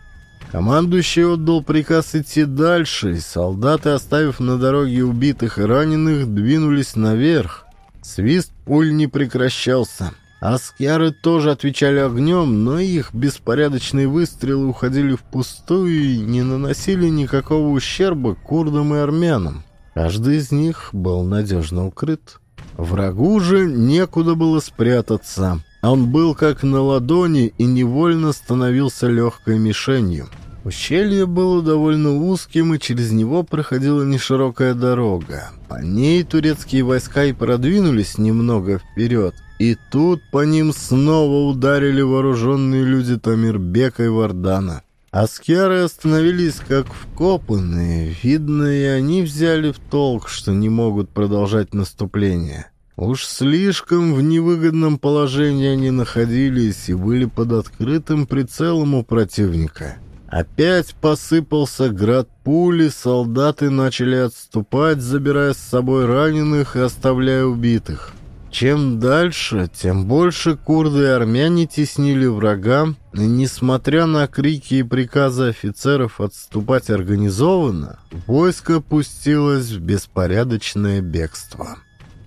Командующий отдал приказ идти дальше, и солдаты, оставив на дороге убитых и раненых, двинулись наверх. Свист пуль не прекращался. Аскяры тоже отвечали огнем, но их беспорядочные выстрелы уходили впустую и не наносили никакого ущерба курдам и армянам. Каждый из них был надежно укрыт. Врагу же некуда было спрятаться. Он был как на ладони и невольно становился легкой мишенью. Ущелье было довольно узким, и через него проходила неширокая дорога. По ней турецкие войска и продвинулись немного вперед, и тут по ним снова ударили вооруженные люди Тамирбека и Вардана. Аскеры остановились как вкопанные. Видно, и они взяли в толк, что не могут продолжать наступление. Уж слишком в невыгодном положении они находились и были под открытым прицелом у противника. Опять посыпался град пули, солдаты начали отступать, забирая с собой раненых и оставляя убитых. Чем дальше, тем больше курды и армяне теснили врага, и, несмотря на крики и приказы офицеров отступать организованно, войско пустилось в беспорядочное бегство.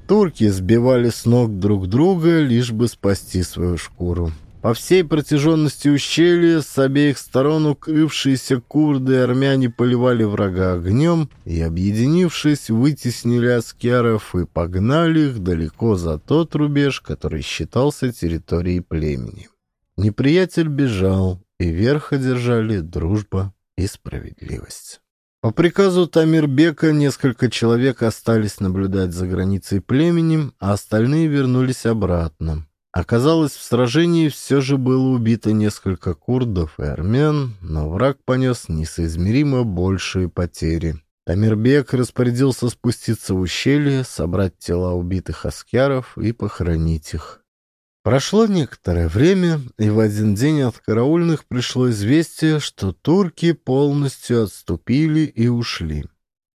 Турки сбивали с ног друг друга, лишь бы спасти свою шкуру. По всей протяженности ущелья с обеих сторон укрывшиеся курды и армяне поливали врага огнем и, объединившись, вытеснили аскяров и погнали их далеко за тот рубеж, который считался территорией племени. Неприятель бежал, и верх одержали дружба и справедливость. По приказу Тамирбека несколько человек остались наблюдать за границей племени, а остальные вернулись обратно. Оказалось, в сражении все же было убито несколько курдов и армян, но враг понес несоизмеримо большие потери. Тамирбек распорядился спуститься в ущелье, собрать тела убитых аскяров и похоронить их. Прошло некоторое время, и в один день от караульных пришло известие, что турки полностью отступили и ушли.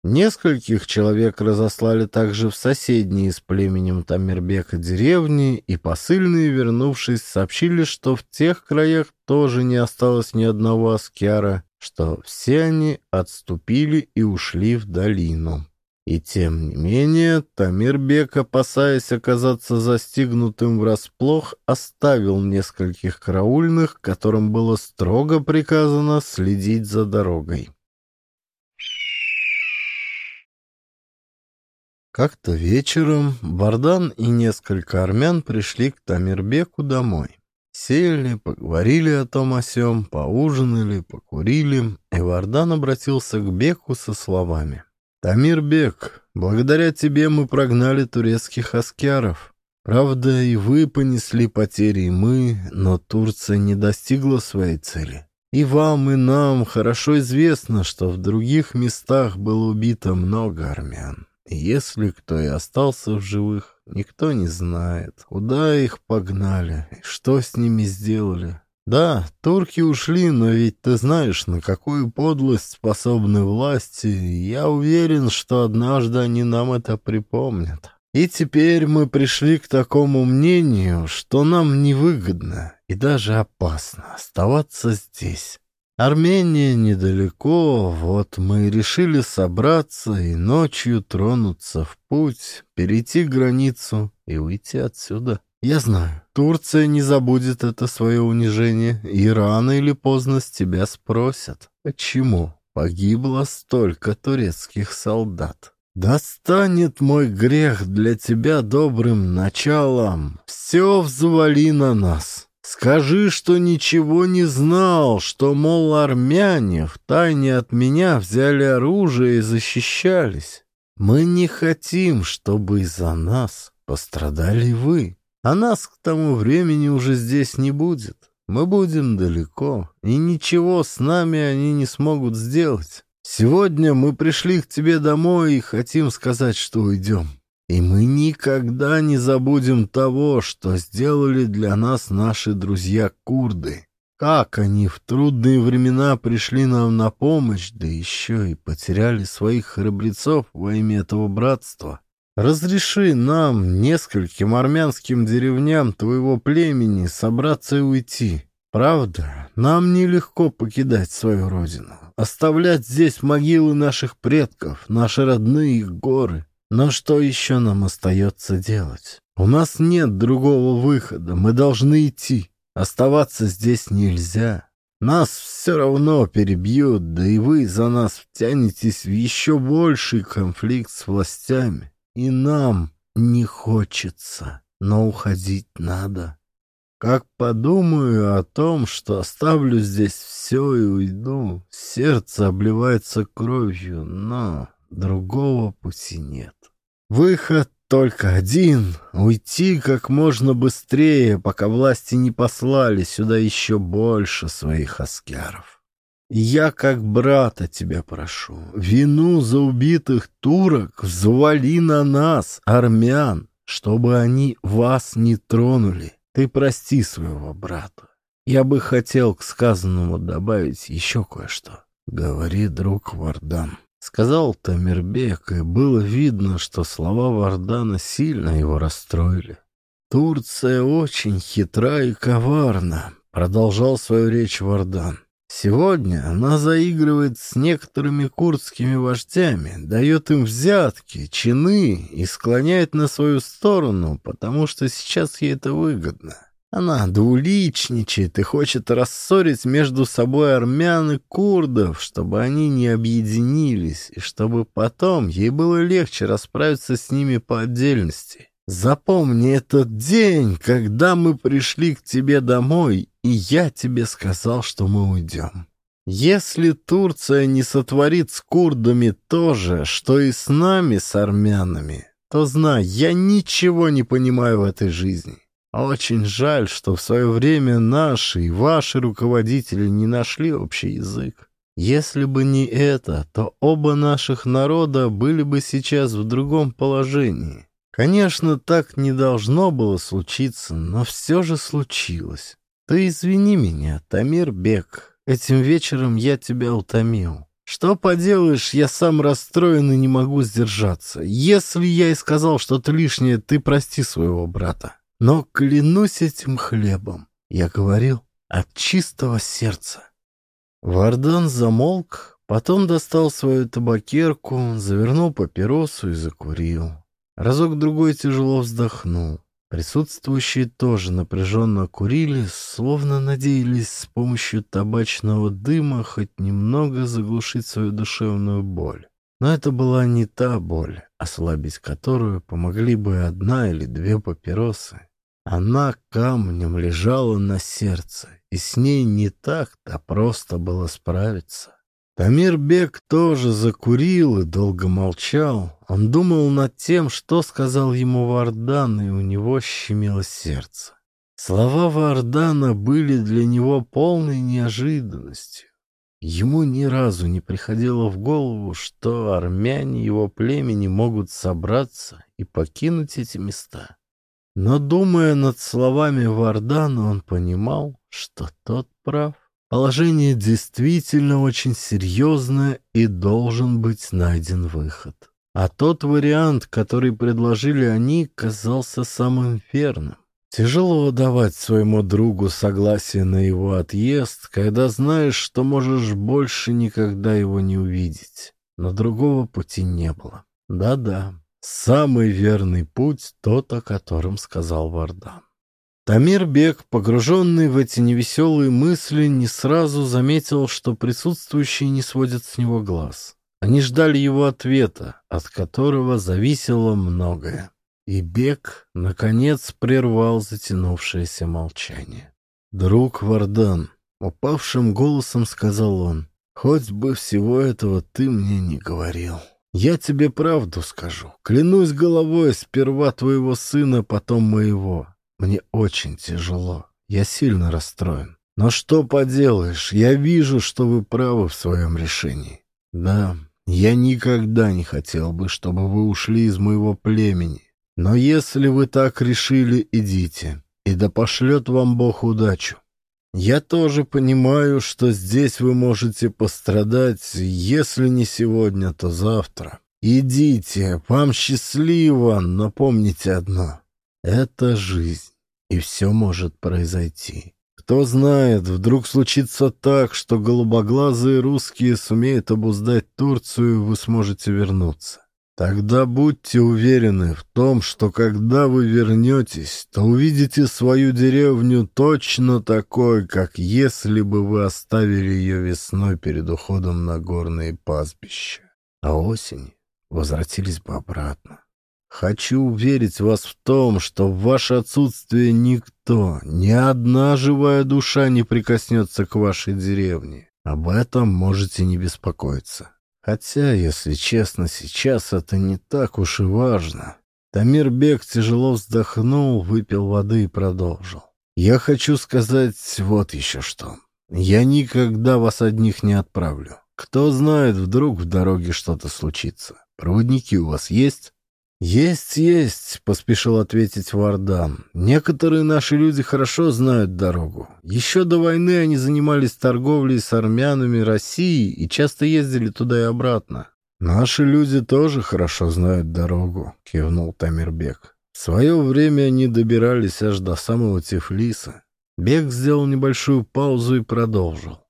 Нескольких человек разослали также в соседние с племенем Тамирбека деревни, и посыльные, вернувшись, сообщили, что в тех краях тоже не осталось ни одного аскяра, что все они отступили и ушли в долину. И тем не менее, Тамирбек, опасаясь оказаться застигнутым врасплох, оставил нескольких караульных, которым было строго приказано следить за дорогой. Как-то вечером Бардан и несколько армян пришли к Тамирбеку домой. Сели, поговорили о том о сём, поужинали, покурили, и Вардан обратился к Беку со словами. «Тамирбек, благодаря тебе мы прогнали турецких аскяров. Правда, и вы понесли потери, и мы, но Турция не достигла своей цели. И вам, и нам хорошо известно, что в других местах было убито много армян. Если кто и остался в живых, никто не знает, куда их погнали и что с ними сделали. Да, турки ушли, но ведь ты знаешь, на какую подлость способны власти, я уверен, что однажды они нам это припомнят. И теперь мы пришли к такому мнению, что нам невыгодно и даже опасно оставаться здесь. Армения недалеко, вот мы решили собраться и ночью тронуться в путь, перейти границу и уйти отсюда. Я знаю, Турция не забудет это свое унижение, и рано или поздно с тебя спросят, почему погибло столько турецких солдат. Да станет мой грех для тебя добрым началом. Все взвали на нас. Скажи, что ничего не знал, что, мол, армяне в тайне от меня взяли оружие и защищались. Мы не хотим, чтобы из-за нас пострадали вы. А нас к тому времени уже здесь не будет. Мы будем далеко, и ничего с нами они не смогут сделать. Сегодня мы пришли к тебе домой и хотим сказать, что уйдем. И мы никогда не забудем того, что сделали для нас наши друзья-курды. Как они в трудные времена пришли нам на помощь, да еще и потеряли своих храбрецов во имя этого братства. Разреши нам, нескольким армянским деревням твоего племени, собраться и уйти. Правда, нам нелегко покидать свою родину, оставлять здесь могилы наших предков, наши родные горы. Но что еще нам остается делать? У нас нет другого выхода, мы должны идти. Оставаться здесь нельзя. Нас все равно перебьют, да и вы за нас втянетесь в еще больший конфликт с властями. И нам не хочется, но уходить надо. Как подумаю о том, что оставлю здесь все и уйду, сердце обливается кровью, но другого пути нет. Выход только один — уйти как можно быстрее, пока власти не послали сюда еще больше своих аскяров. Я как брата тебя прошу, вину за убитых турок взвали на нас, армян, чтобы они вас не тронули. Ты прости своего брата. Я бы хотел к сказанному добавить еще кое-что. Говори, друг Вардан. Сказал Тамирбек, и было видно, что слова Вардана сильно его расстроили. «Турция очень хитра и коварна», — продолжал свою речь Вардан. «Сегодня она заигрывает с некоторыми курдскими вождями, дает им взятки, чины и склоняет на свою сторону, потому что сейчас ей это выгодно. Она двуличничает и хочет рассорить между собой армян и курдов, чтобы они не объединились, и чтобы потом ей было легче расправиться с ними по отдельности. Запомни этот день, когда мы пришли к тебе домой, и я тебе сказал, что мы уйдем. Если Турция не сотворит с курдами то же, что и с нами, с армянами, то знай, я ничего не понимаю в этой жизни. Очень жаль, что в свое время наши и ваши руководители не нашли общий язык. Если бы не это, то оба наших народа были бы сейчас в другом положении. Конечно, так не должно было случиться, но все же случилось. Ты извини меня, Тамир Бек. Этим вечером я тебя утомил. Что поделаешь, я сам расстроен и не могу сдержаться. Если я и сказал что-то лишнее, ты прости своего брата. Но клянусь этим хлебом, я говорил от чистого сердца. Вардан замолк, потом достал свою табакерку, завернул папиросу и закурил. Разок-другой тяжело вздохнул. Присутствующие тоже напряженно курили, словно надеялись с помощью табачного дыма хоть немного заглушить свою душевную боль. Но это была не та боль, ослабить которую помогли бы одна или две папиросы. Она камнем лежала на сердце, и с ней не так-то просто было справиться. Тамир Бек тоже закурил и долго молчал. Он думал над тем, что сказал ему Вардан, и у него щемило сердце. Слова Вардана были для него полной неожиданностью. Ему ни разу не приходило в голову, что армяне его племени могут собраться и покинуть эти места. Но, думая над словами Вардана, он понимал, что тот прав. Положение действительно очень серьезное и должен быть найден выход. А тот вариант, который предложили они, казался самым верным. Тяжело давать своему другу согласие на его отъезд, когда знаешь, что можешь больше никогда его не увидеть. Но другого пути не было. Да-да, Самый верный путь — тот, о котором сказал Вардан. Тамир Бек, погруженный в эти невеселые мысли, не сразу заметил, что присутствующие не сводят с него глаз. Они ждали его ответа, от которого зависело многое. И Бек, наконец, прервал затянувшееся молчание. «Друг Вардан», — упавшим голосом сказал он, — «хоть бы всего этого ты мне не говорил». Я тебе правду скажу. Клянусь головой, сперва твоего сына, потом моего. Мне очень тяжело. Я сильно расстроен. Но что поделаешь, я вижу, что вы правы в своем решении. Да, я никогда не хотел бы, чтобы вы ушли из моего племени. Но если вы так решили, идите, и да пошлет вам Бог удачу. Я тоже понимаю, что здесь вы можете пострадать, если не сегодня, то завтра. Идите, вам счастливо, но помните одно. Это жизнь, и все может произойти. Кто знает, вдруг случится так, что голубоглазые русские сумеют обуздать Турцию, и вы сможете вернуться. Тогда будьте уверены в том, что когда вы вернетесь, то увидите свою деревню точно такой, как если бы вы оставили ее весной перед уходом на горные пастбища, а осенью возвратились бы обратно. Хочу уверить вас в том, что в ваше отсутствие никто, ни одна живая душа не прикоснется к вашей деревне. Об этом можете не беспокоиться. Хотя, если честно, сейчас это не так уж и важно. Тамир Бек тяжело вздохнул, выпил воды и продолжил. «Я хочу сказать вот еще что. Я никогда вас одних не отправлю. Кто знает, вдруг в дороге что-то случится. Проводники у вас есть?» «Есть, есть», — поспешил ответить Вардан. «Некоторые наши люди хорошо знают дорогу. Еще до войны они занимались торговлей с армянами России и часто ездили туда и обратно». «Наши люди тоже хорошо знают дорогу», — кивнул Тамирбек. «В свое время они добирались аж до самого Тифлиса». Бек сделал небольшую паузу и продолжил.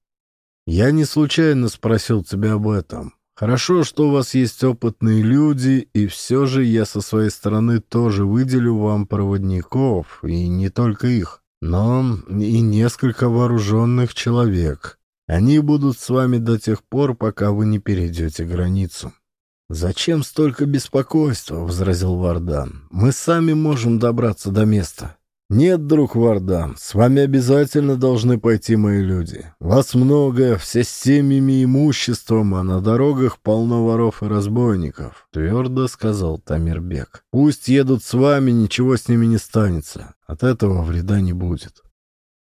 «Я не случайно спросил тебя об этом. Хорошо, что у вас есть опытные люди, и все же я со своей стороны тоже выделю вам проводников, и не только их, но и несколько вооруженных человек. Они будут с вами до тех пор, пока вы не перейдете границу. «Зачем столько беспокойства?» — возразил Вардан. «Мы сами можем добраться до места». «Нет, друг Вардан, с вами обязательно должны пойти мои люди. Вас много, все с семьями и имуществом, а на дорогах полно воров и разбойников», — твердо сказал Тамирбек. «Пусть едут с вами, ничего с ними не станется. От этого вреда не будет».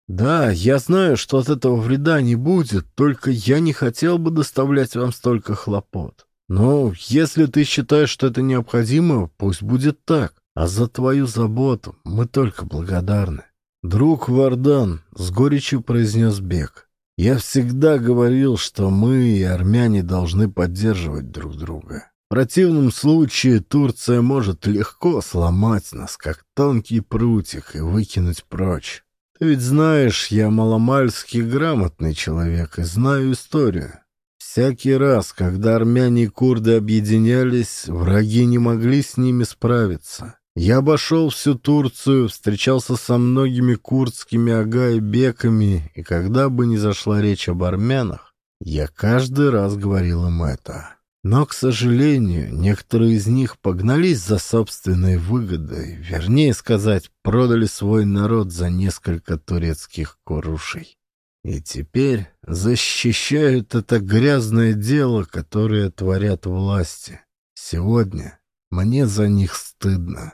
«Да, я знаю, что от этого вреда не будет, только я не хотел бы доставлять вам столько хлопот. Но если ты считаешь, что это необходимо, пусть будет так. А за твою заботу мы только благодарны. Друг Вардан, с горечью произнес Бек. Я всегда говорил, что мы и армяне должны поддерживать друг друга. В противном случае Турция может легко сломать нас, как тонкий прутик, и выкинуть прочь. Ты ведь знаешь, я маломальски грамотный человек и знаю историю. Всякий раз, когда армяне и курды объединялись, враги не могли с ними справиться. Я обошел всю Турцию, встречался со многими курдскими ага и когда бы ни зашла речь об армянах, я каждый раз говорил им это. Но, к сожалению, некоторые из них погнались за собственной выгодой, вернее сказать, продали свой народ за несколько турецких курушей. И теперь защищают это грязное дело, которое творят власти. Сегодня мне за них стыдно.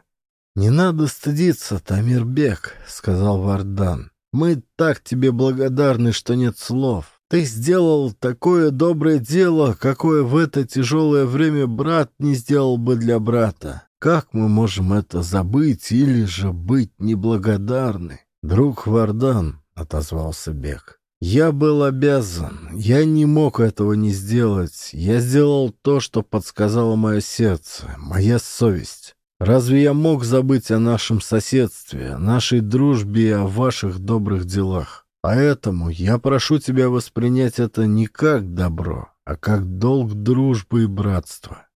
«Не надо стыдиться, Тамирбек», — сказал Вардан. «Мы так тебе благодарны, что нет слов. Ты сделал такое доброе дело, какое в это тяжелое время брат не сделал бы для брата. Как мы можем это забыть или же быть неблагодарны?» «Друг Вардан», — отозвался Бек, — «я был обязан. Я не мог этого не сделать. Я сделал то, что подсказало мое сердце, моя совесть». Разве я мог забыть о нашем соседстве, нашей дружбе и о ваших добрых делах? Поэтому я прошу тебя воспринять это не как добро, а как долг дружбы и братства.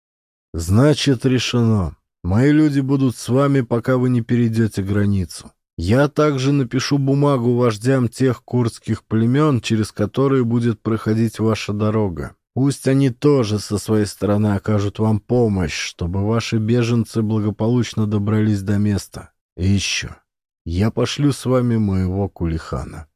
Значит, решено. Мои люди будут с вами, пока вы не перейдете границу. Я также напишу бумагу вождям тех курдских племен, через которые будет проходить ваша дорога. Пусть они тоже со своей стороны окажут вам помощь, чтобы ваши беженцы благополучно добрались до места. И еще, я пошлю с вами моего кулихана.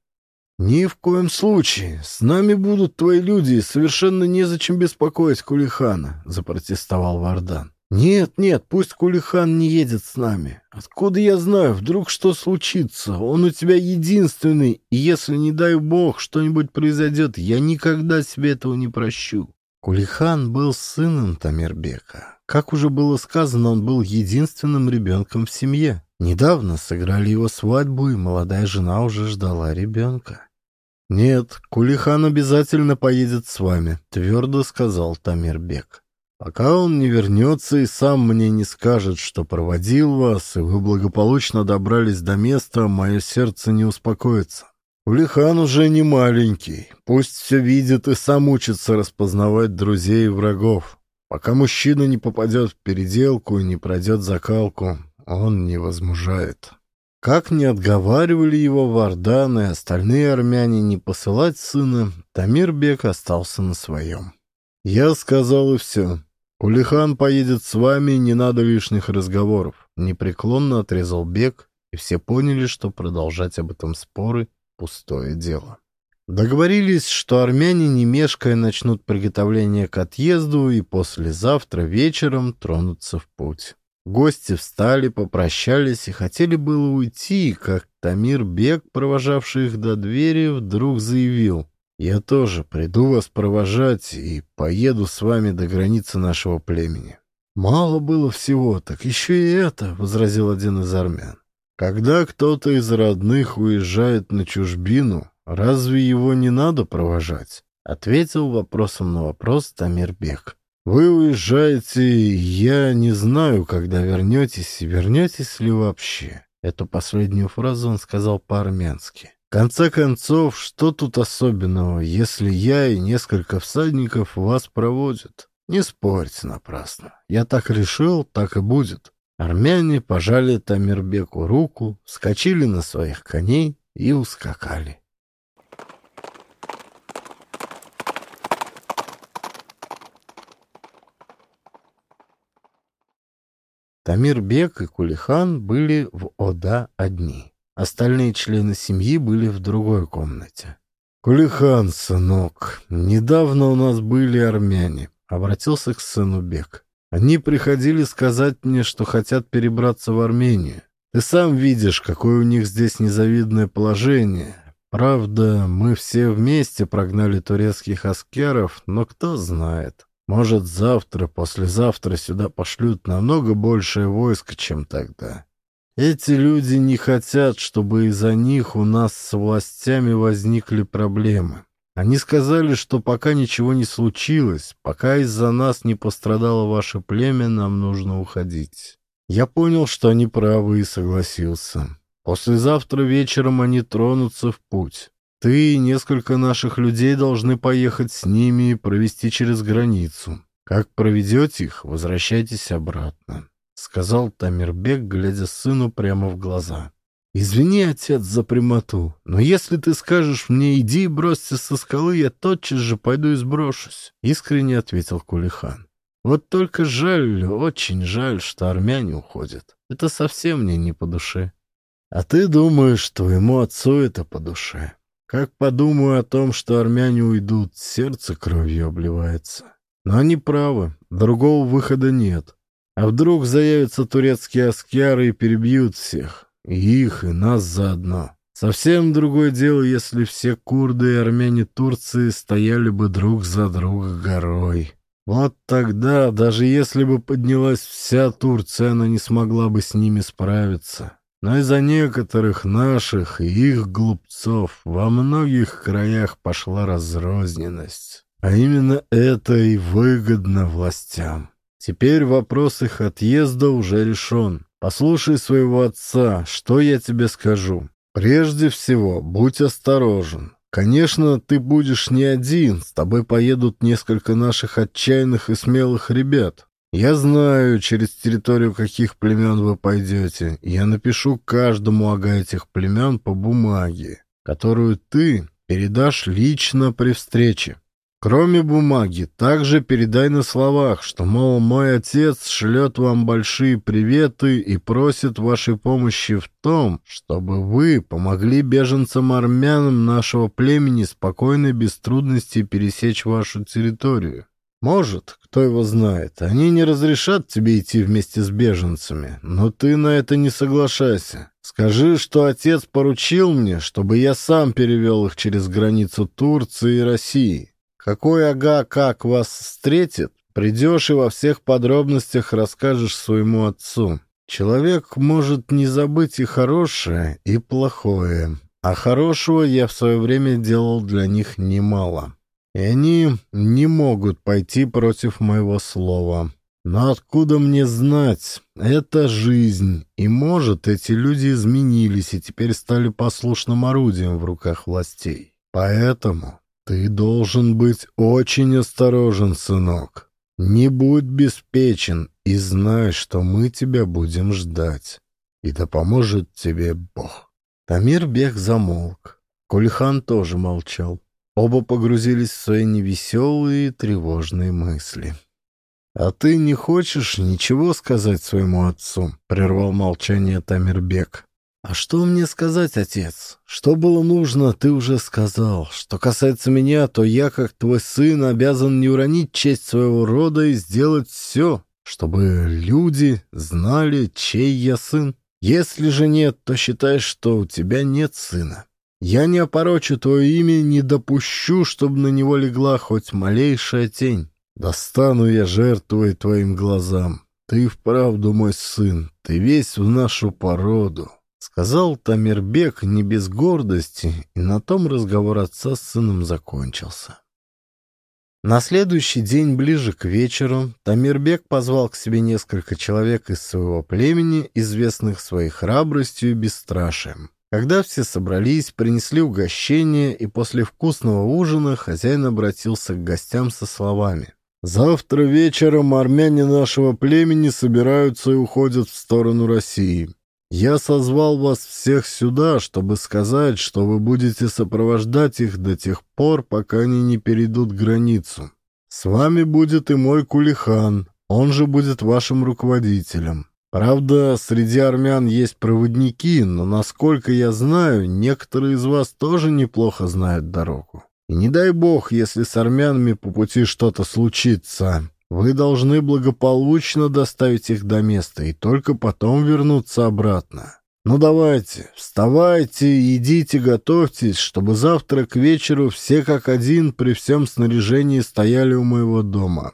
«Ни в коем случае. С нами будут твои люди, и совершенно незачем беспокоить Кулихана», — запротестовал Вардан. «Нет, нет, пусть Кулихан не едет с нами. Откуда я знаю, вдруг что случится? Он у тебя единственный, и если, не дай бог, что-нибудь произойдет, я никогда себе этого не прощу». Кулихан был сыном Тамирбека. Как уже было сказано, он был единственным ребенком в семье. Недавно сыграли его свадьбу, и молодая жена уже ждала ребенка. «Нет, Кулихан обязательно поедет с вами», — твердо сказал Тамирбек. Пока он не вернется и сам мне не скажет, что проводил вас, и вы благополучно добрались до места, мое сердце не успокоится. Улихан уже не маленький, пусть все видит и сам учится распознавать друзей и врагов. Пока мужчина не попадет в переделку и не пройдет закалку, он не возмужает. Как не отговаривали его Вардан и остальные армяне не посылать сына, Тамирбек остался на своем. Я сказал и все. «Кулихан поедет с вами, не надо лишних разговоров», — непреклонно отрезал бег, и все поняли, что продолжать об этом споры — пустое дело. Договорились, что армяне, не мешкая, начнут приготовление к отъезду и послезавтра вечером тронутся в путь. Гости встали, попрощались и хотели было уйти, как Тамир Бек, провожавший их до двери, вдруг заявил. Я тоже приду вас провожать и поеду с вами до границы нашего племени. Мало было всего, так еще и это, — возразил один из армян. Когда кто-то из родных уезжает на чужбину, разве его не надо провожать? Ответил вопросом на вопрос Тамирбек. Вы уезжаете, я не знаю, когда вернетесь, и вернетесь ли вообще. Эту последнюю фразу он сказал по-армянски конце концов, что тут особенного, если я и несколько всадников вас проводят? Не спорьте напрасно. Я так решил, так и будет. Армяне пожали Тамирбеку руку, вскочили на своих коней и ускакали. Тамирбек и Кулихан были в Ода одни. Остальные члены семьи были в другой комнате. «Кулихан, сынок, недавно у нас были армяне», — обратился к сыну Бек. «Они приходили сказать мне, что хотят перебраться в Армению. Ты сам видишь, какое у них здесь незавидное положение. Правда, мы все вместе прогнали турецких аскеров, но кто знает. Может, завтра, послезавтра сюда пошлют намного большее войско, чем тогда. Эти люди не хотят, чтобы из-за них у нас с властями возникли проблемы. Они сказали, что пока ничего не случилось, пока из-за нас не пострадало ваше племя, нам нужно уходить. Я понял, что они правы и согласился. Послезавтра вечером они тронутся в путь. Ты и несколько наших людей должны поехать с ними и провести через границу. Как проведете их, возвращайтесь обратно», — сказал Тамирбек, глядя сыну прямо в глаза. «Извини, отец, за прямоту, но если ты скажешь мне «иди и бросься со скалы», я тотчас же пойду и сброшусь», — искренне ответил Кулихан. «Вот только жаль, очень жаль, что армяне уходят. Это совсем мне не по душе». «А ты думаешь, твоему отцу это по душе?» Как подумаю о том, что армяне уйдут, сердце кровью обливается. Но они правы, другого выхода нет. А вдруг заявятся турецкие аскяры и перебьют всех, и их, и нас заодно. Совсем другое дело, если все курды и армяне Турции стояли бы друг за друга горой. Вот тогда, даже если бы поднялась вся Турция, она не смогла бы с ними справиться но из-за некоторых наших и их глупцов во многих краях пошла разрозненность. А именно это и выгодно властям. Теперь вопрос их отъезда уже решен. Послушай своего отца, что я тебе скажу. Прежде всего, будь осторожен. Конечно, ты будешь не один, с тобой поедут несколько наших отчаянных и смелых ребят. Я знаю, через территорию каких племен вы пойдете. Я напишу каждому ага этих племен по бумаге, которую ты передашь лично при встрече. Кроме бумаги, также передай на словах, что, мол, мой отец шлет вам большие приветы и просит вашей помощи в том, чтобы вы помогли беженцам-армянам нашего племени спокойно и без трудностей пересечь вашу территорию. Может, кто его знает, они не разрешат тебе идти вместе с беженцами, но ты на это не соглашайся. Скажи, что отец поручил мне, чтобы я сам перевел их через границу Турции и России. Какой ага как вас встретит, придешь и во всех подробностях расскажешь своему отцу. Человек может не забыть и хорошее, и плохое. А хорошего я в свое время делал для них немало. И они не могут пойти против моего слова. Но откуда мне знать? Это жизнь. И, может, эти люди изменились и теперь стали послушным орудием в руках властей. Поэтому ты должен быть очень осторожен, сынок. Не будь беспечен и знай, что мы тебя будем ждать. И да поможет тебе Бог. Тамир Бег замолк. Кульхан тоже молчал. Оба погрузились в свои невеселые тревожные мысли. «А ты не хочешь ничего сказать своему отцу?» — прервал молчание Тамирбек. «А что мне сказать, отец? Что было нужно, ты уже сказал. Что касается меня, то я, как твой сын, обязан не уронить честь своего рода и сделать все, чтобы люди знали, чей я сын. Если же нет, то считай, что у тебя нет сына. Я не опорочу твое имя, не допущу, чтобы на него легла хоть малейшая тень. Достану я жертвой твоим глазам. Ты вправду мой сын, ты весь в нашу породу. Сказал Тамирбек не без гордости, и на том разговор отца с сыном закончился. На следующий день, ближе к вечеру, Тамирбек позвал к себе несколько человек из своего племени, известных своей храбростью и бесстрашием. Когда все собрались, принесли угощение, и после вкусного ужина хозяин обратился к гостям со словами. «Завтра вечером армяне нашего племени собираются и уходят в сторону России. Я созвал вас всех сюда, чтобы сказать, что вы будете сопровождать их до тех пор, пока они не перейдут границу. С вами будет и мой кулихан, он же будет вашим руководителем. Правда, среди армян есть проводники, но, насколько я знаю, некоторые из вас тоже неплохо знают дорогу. И не дай бог, если с армянами по пути что-то случится. Вы должны благополучно доставить их до места и только потом вернуться обратно. Ну давайте, вставайте, идите, готовьтесь, чтобы завтра к вечеру все как один при всем снаряжении стояли у моего дома.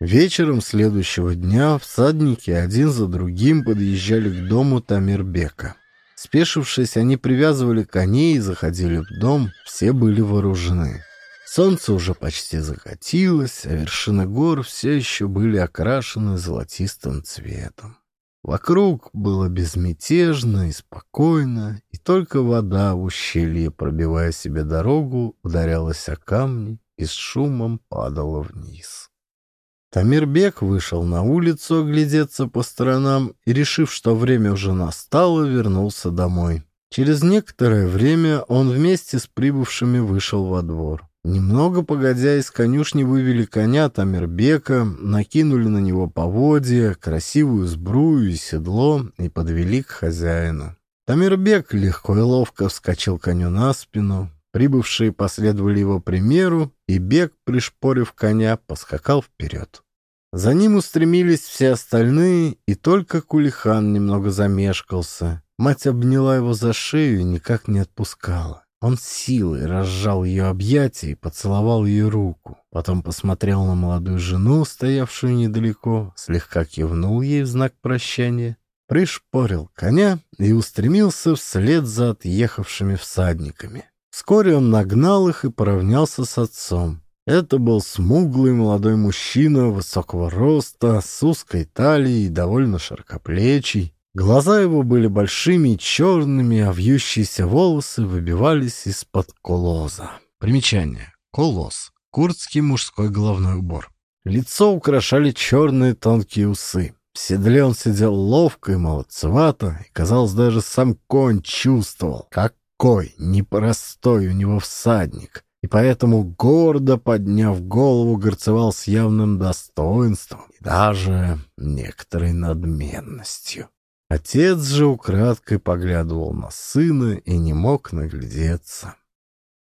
Вечером следующего дня всадники один за другим подъезжали к дому Тамирбека. Спешившись, они привязывали коней и заходили в дом, все были вооружены. Солнце уже почти закатилось, а вершины гор все еще были окрашены золотистым цветом. Вокруг было безмятежно и спокойно, и только вода в ущелье, пробивая себе дорогу, ударялась о камни и с шумом падала вниз. Тамирбек вышел на улицу оглядеться по сторонам и, решив, что время уже настало, вернулся домой. Через некоторое время он вместе с прибывшими вышел во двор. Немного погодя, из конюшни вывели коня Тамирбека, накинули на него поводья, красивую сбрую и седло и подвели к хозяину. Тамирбек легко и ловко вскочил коню на спину, Прибывшие последовали его примеру, и бег, пришпорив коня, поскакал вперед. За ним устремились все остальные, и только Кулихан немного замешкался. Мать обняла его за шею и никак не отпускала. Он силой разжал ее объятия и поцеловал ее руку. Потом посмотрел на молодую жену, стоявшую недалеко, слегка кивнул ей в знак прощания, пришпорил коня и устремился вслед за отъехавшими всадниками. Вскоре он нагнал их и поравнялся с отцом. Это был смуглый молодой мужчина высокого роста, с узкой талией и довольно широкоплечий. Глаза его были большими и черными, а вьющиеся волосы выбивались из-под колоза. Примечание. Колоз. Курдский мужской головной убор. Лицо украшали черные тонкие усы. В седле он сидел ловко и молодцевато, и, казалось, даже сам конь чувствовал, как какой непростой у него всадник, и поэтому, гордо подняв голову, горцевал с явным достоинством и даже некоторой надменностью. Отец же украдкой поглядывал на сына и не мог наглядеться.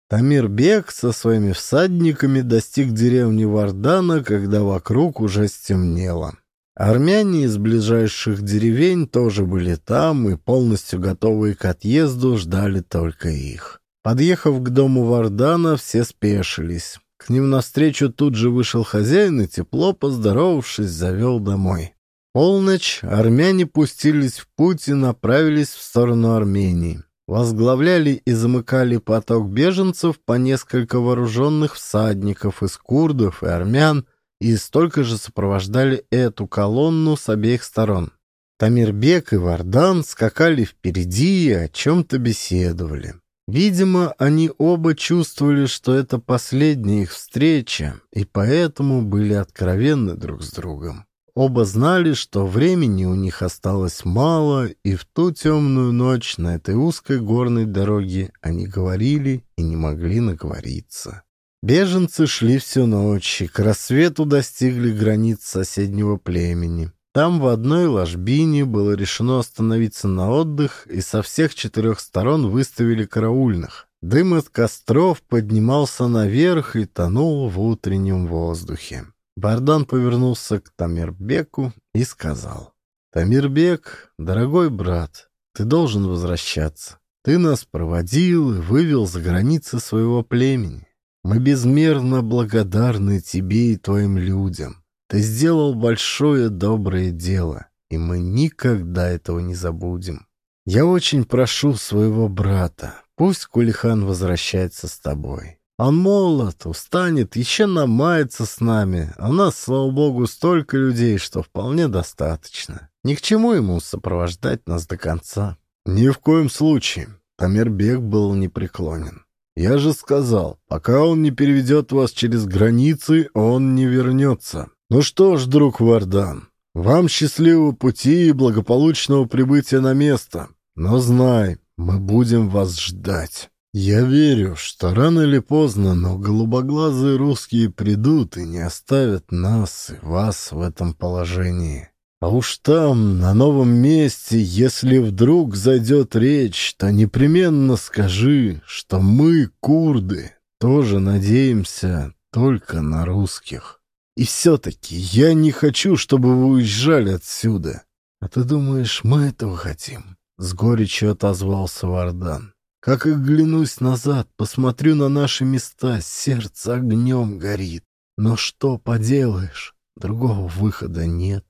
Тамирбек со своими всадниками достиг деревни Вардана, когда вокруг уже стемнело. Армяне из ближайших деревень тоже были там и, полностью готовые к отъезду, ждали только их. Подъехав к дому Вардана, все спешились. К ним навстречу тут же вышел хозяин и, тепло поздоровавшись, завел домой. Полночь армяне пустились в путь и направились в сторону Армении. Возглавляли и замыкали поток беженцев по несколько вооруженных всадников из курдов и армян – и столько же сопровождали эту колонну с обеих сторон. Тамирбек и Вардан скакали впереди и о чем-то беседовали. Видимо, они оба чувствовали, что это последняя их встреча, и поэтому были откровенны друг с другом. Оба знали, что времени у них осталось мало, и в ту темную ночь на этой узкой горной дороге они говорили и не могли наговориться. Беженцы шли всю ночь и к рассвету достигли границ соседнего племени. Там в одной ложбине было решено остановиться на отдых, и со всех четырех сторон выставили караульных. Дым от костров поднимался наверх и тонул в утреннем воздухе. Бардан повернулся к Тамирбеку и сказал. «Тамирбек, дорогой брат, ты должен возвращаться. Ты нас проводил и вывел за границы своего племени. Мы безмерно благодарны тебе и твоим людям. Ты сделал большое доброе дело, и мы никогда этого не забудем. Я очень прошу своего брата, пусть Кулихан возвращается с тобой. Он молод, устанет, еще намается с нами, а нас, слава богу, столько людей, что вполне достаточно. Ни к чему ему сопровождать нас до конца. Ни в коем случае. Тамирбек был непреклонен. Я же сказал, пока он не переведет вас через границы, он не вернется. Ну что ж, друг Вардан, вам счастливого пути и благополучного прибытия на место. Но знай, мы будем вас ждать. Я верю, что рано или поздно, но голубоглазые русские придут и не оставят нас и вас в этом положении. А уж там, на новом месте, если вдруг зайдет речь, то непременно скажи, что мы, курды, тоже надеемся только на русских. И все-таки я не хочу, чтобы вы уезжали отсюда. А ты думаешь, мы этого хотим? С горечью отозвался Вардан. Как и глянусь назад, посмотрю на наши места, сердце огнем горит. Но что поделаешь, другого выхода нет.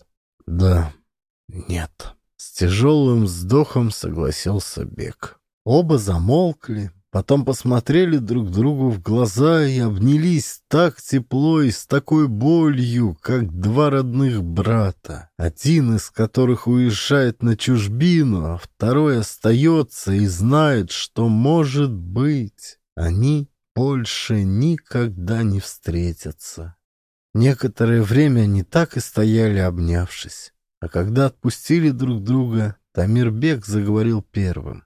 Да, нет. С тяжелым вздохом согласился Бек. Оба замолкли, потом посмотрели друг другу в глаза и обнялись так тепло и с такой болью, как два родных брата, один из которых уезжает на чужбину, а второй остается и знает, что, может быть, они больше никогда не встретятся. Некоторое время они так и стояли, обнявшись. А когда отпустили друг друга, Тамирбек заговорил первым.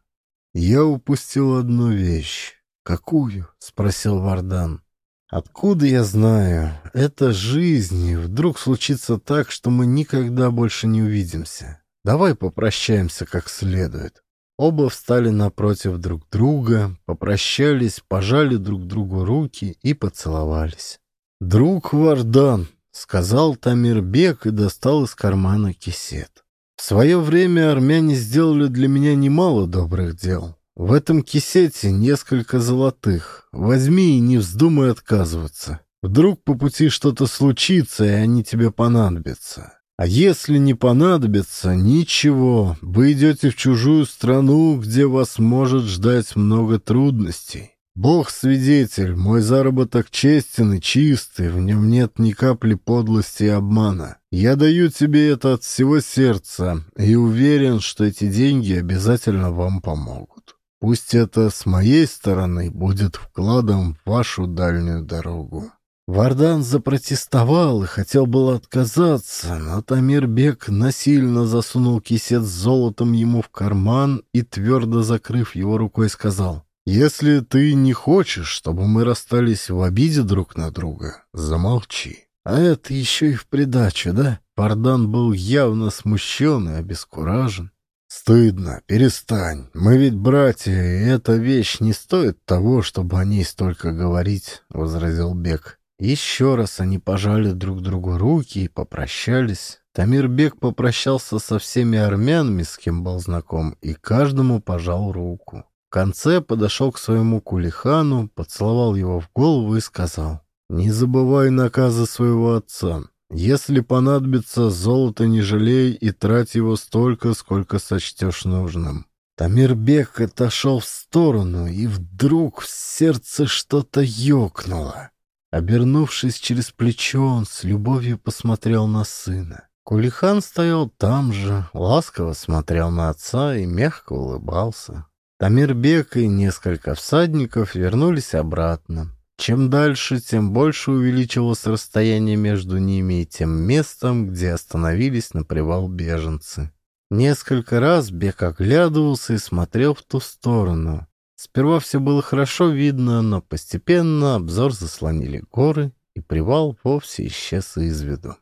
«Я упустил одну вещь». «Какую?» — спросил Вардан. «Откуда я знаю? Это жизнь, вдруг случится так, что мы никогда больше не увидимся. Давай попрощаемся как следует». Оба встали напротив друг друга, попрощались, пожали друг другу руки и поцеловались. «Друг Вардан», — сказал Тамирбек и достал из кармана кисет. «В свое время армяне сделали для меня немало добрых дел. В этом кисете несколько золотых. Возьми и не вздумай отказываться. Вдруг по пути что-то случится, и они тебе понадобятся. А если не понадобится, ничего, вы идете в чужую страну, где вас может ждать много трудностей. Бог свидетель, мой заработок честен и чистый, в нем нет ни капли подлости и обмана. Я даю тебе это от всего сердца и уверен, что эти деньги обязательно вам помогут. Пусть это с моей стороны будет вкладом в вашу дальнюю дорогу. Вардан запротестовал и хотел было отказаться, но Тамирбек насильно засунул кисет с золотом ему в карман и, твердо закрыв его рукой, сказал — если ты не хочешь, чтобы мы расстались в обиде друг на друга, замолчи. А это еще и в придачу, да? Пардан был явно смущен и обескуражен. «Стыдно, перестань. Мы ведь братья, и эта вещь не стоит того, чтобы о ней столько говорить», — возразил Бек. Еще раз они пожали друг другу руки и попрощались. Тамир Бек попрощался со всеми армянами, с кем был знаком, и каждому пожал руку. Конце подошел к своему кулихану, поцеловал его в голову и сказал, «Не забывай наказы своего отца. Если понадобится, золото не жалей и трать его столько, сколько сочтешь нужным». Тамирбек отошел в сторону, и вдруг в сердце что-то ёкнуло. Обернувшись через плечо, он с любовью посмотрел на сына. Кулихан стоял там же, ласково смотрел на отца и мягко улыбался. Тамирбек и несколько всадников вернулись обратно. Чем дальше, тем больше увеличивалось расстояние между ними и тем местом, где остановились на привал беженцы. Несколько раз Бек оглядывался и смотрел в ту сторону. Сперва все было хорошо видно, но постепенно обзор заслонили горы, и привал вовсе исчез из виду.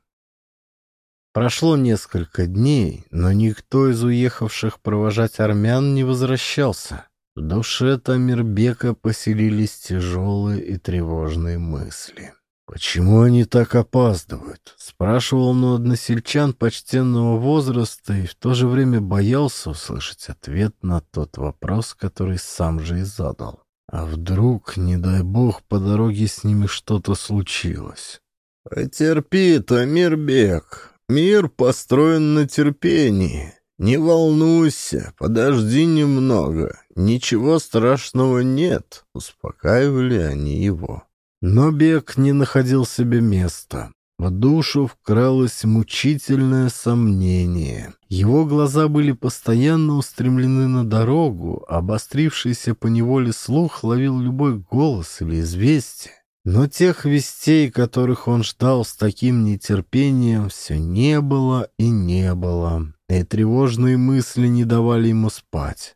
Прошло несколько дней, но никто из уехавших провожать армян не возвращался. В душе Тамирбека поселились тяжелые и тревожные мысли. «Почему они так опаздывают?» — спрашивал он у односельчан почтенного возраста и в то же время боялся услышать ответ на тот вопрос, который сам же и задал. А вдруг, не дай бог, по дороге с ними что-то случилось? «Потерпи, Тамирбек, Мир построен на терпении. Не волнуйся, подожди немного. Ничего страшного нет, успокаивали они его. Но Бег не находил себе места. В душу вкралось мучительное сомнение. Его глаза были постоянно устремлены на дорогу, обострившийся по неволе слух ловил любой голос или известие. Но тех вестей, которых он ждал с таким нетерпением, все не было и не было, и тревожные мысли не давали ему спать.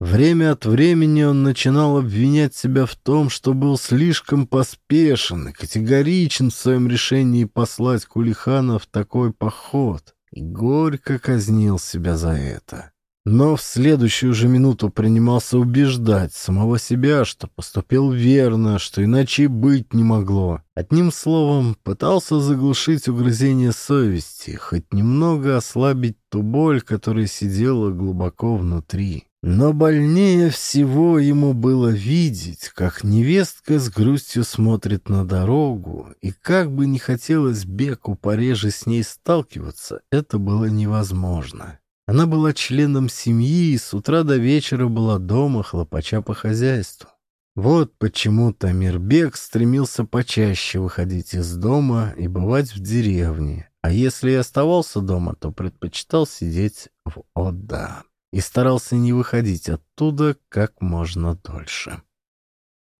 Время от времени он начинал обвинять себя в том, что был слишком поспешен и категоричен в своем решении послать Кулихана в такой поход. и горько казнил себя за это. Но в следующую же минуту принимался убеждать самого себя, что поступил верно, что иначе быть не могло. Одним словом, пытался заглушить угрызение совести, хоть немного ослабить ту боль, которая сидела глубоко внутри. Но больнее всего ему было видеть, как невестка с грустью смотрит на дорогу, и как бы не хотелось Беку пореже с ней сталкиваться, это было невозможно. Она была членом семьи и с утра до вечера была дома, хлопача по хозяйству. Вот почему Тамирбек стремился почаще выходить из дома и бывать в деревне, а если и оставался дома, то предпочитал сидеть в Ода и старался не выходить оттуда как можно дольше.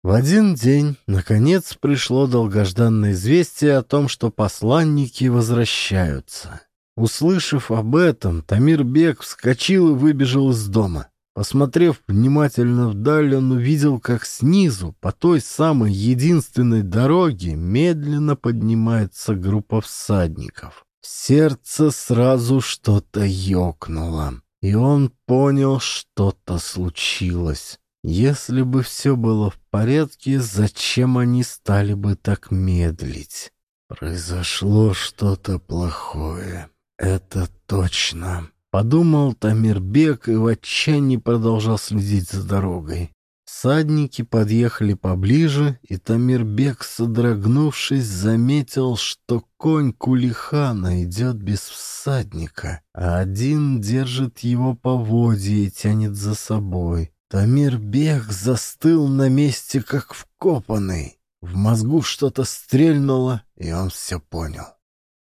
В один день, наконец, пришло долгожданное известие о том, что посланники возвращаются. Услышав об этом, Тамир-бек вскочил и выбежал из дома. Посмотрев внимательно вдаль, он увидел, как снизу, по той самой единственной дороге, медленно поднимается группа всадников. Сердце сразу что-то ёкнуло, и он понял, что-то случилось. Если бы все было в порядке, зачем они стали бы так медлить? Произошло что-то плохое. «Это точно», — подумал Тамирбек и в отчаянии продолжал следить за дорогой. Садники подъехали поближе, и Тамирбек, содрогнувшись, заметил, что конь Кулихана идет без всадника, а один держит его поводья и тянет за собой. Тамирбек застыл на месте, как вкопанный. В мозгу что-то стрельнуло, и он все понял.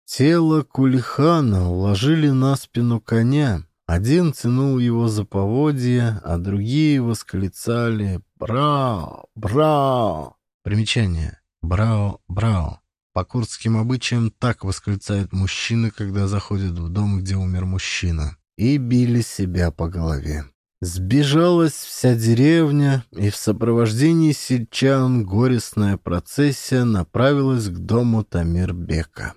Тело Кулихана уложили на спину коня. Один тянул его за поводья, а другие восклицали «Брао! Брао!». Примечание. «Брао! Брао!». По курдским обычаям так восклицают мужчины, когда заходят в дом, где умер мужчина. И били себя по голове. Сбежалась вся деревня, и в сопровождении сельчан горестная процессия направилась к дому Тамирбека.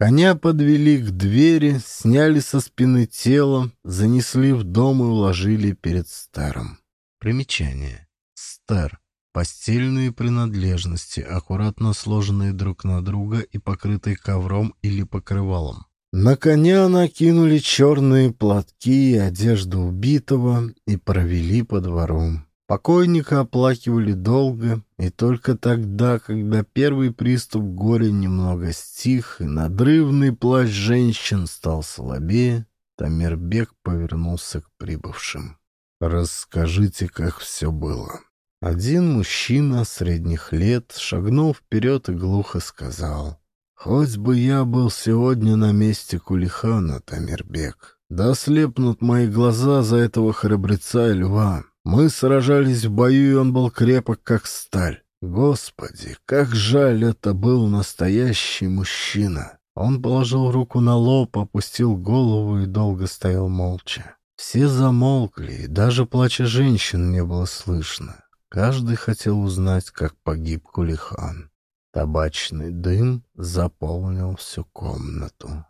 Коня подвели к двери, сняли со спины тело, занесли в дом и уложили перед старом. Примечание. Стар. Постельные принадлежности, аккуратно сложенные друг на друга и покрытые ковром или покрывалом. На коня накинули черные платки и одежду убитого и провели по двору. Покойника оплакивали долго, и только тогда, когда первый приступ горя немного стих, и надрывный плач женщин стал слабее, Тамирбек повернулся к прибывшим. «Расскажите, как все было». Один мужчина средних лет шагнул вперед и глухо сказал. «Хоть бы я был сегодня на месте Кулихана, Тамирбек, да слепнут мои глаза за этого храбреца и льва. Мы сражались в бою, и он был крепок, как сталь. Господи, как жаль, это был настоящий мужчина. Он положил руку на лоб, опустил голову и долго стоял молча. Все замолкли, и даже плача женщин не было слышно. Каждый хотел узнать, как погиб Кулихан. Табачный дым заполнил всю комнату.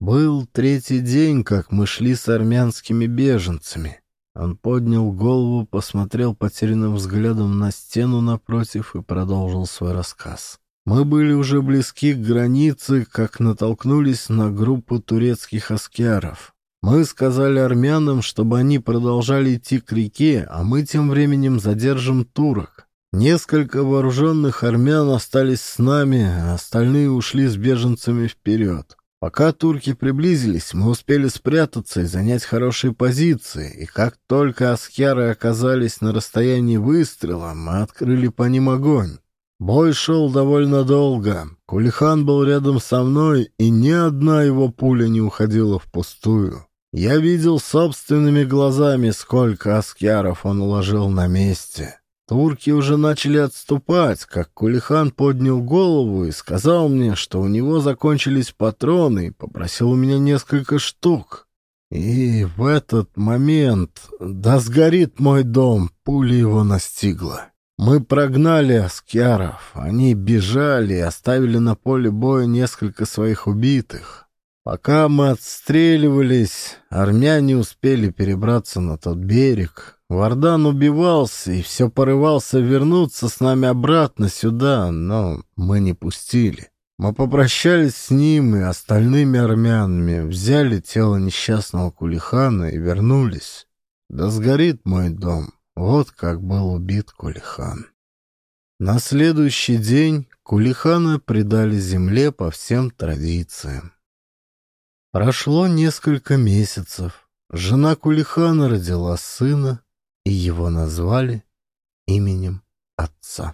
Был третий день, как мы шли с армянскими беженцами. Он поднял голову, посмотрел потерянным взглядом на стену напротив и продолжил свой рассказ. Мы были уже близки к границе, как натолкнулись на группу турецких аскяров. Мы сказали армянам, чтобы они продолжали идти к реке, а мы тем временем задержим турок. Несколько вооруженных армян остались с нами, а остальные ушли с беженцами вперед. Пока турки приблизились, мы успели спрятаться и занять хорошие позиции, и как только аскяры оказались на расстоянии выстрела, мы открыли по ним огонь. Бой шел довольно долго. Кулихан был рядом со мной, и ни одна его пуля не уходила впустую. Я видел собственными глазами, сколько аскяров он уложил на месте. Турки уже начали отступать, как Кулихан поднял голову и сказал мне, что у него закончились патроны, и попросил у меня несколько штук. И в этот момент, да сгорит мой дом, пуля его настигла. Мы прогнали аскяров, они бежали и оставили на поле боя несколько своих убитых. Пока мы отстреливались, армяне успели перебраться на тот берег. Вардан убивался и все порывался вернуться с нами обратно сюда, но мы не пустили. Мы попрощались с ним и остальными армянами, взяли тело несчастного Кулихана и вернулись. Да сгорит мой дом. Вот как был убит Кулихан. На следующий день Кулихана предали земле по всем традициям. Прошло несколько месяцев. Жена Кулихана родила сына, и его назвали именем отца.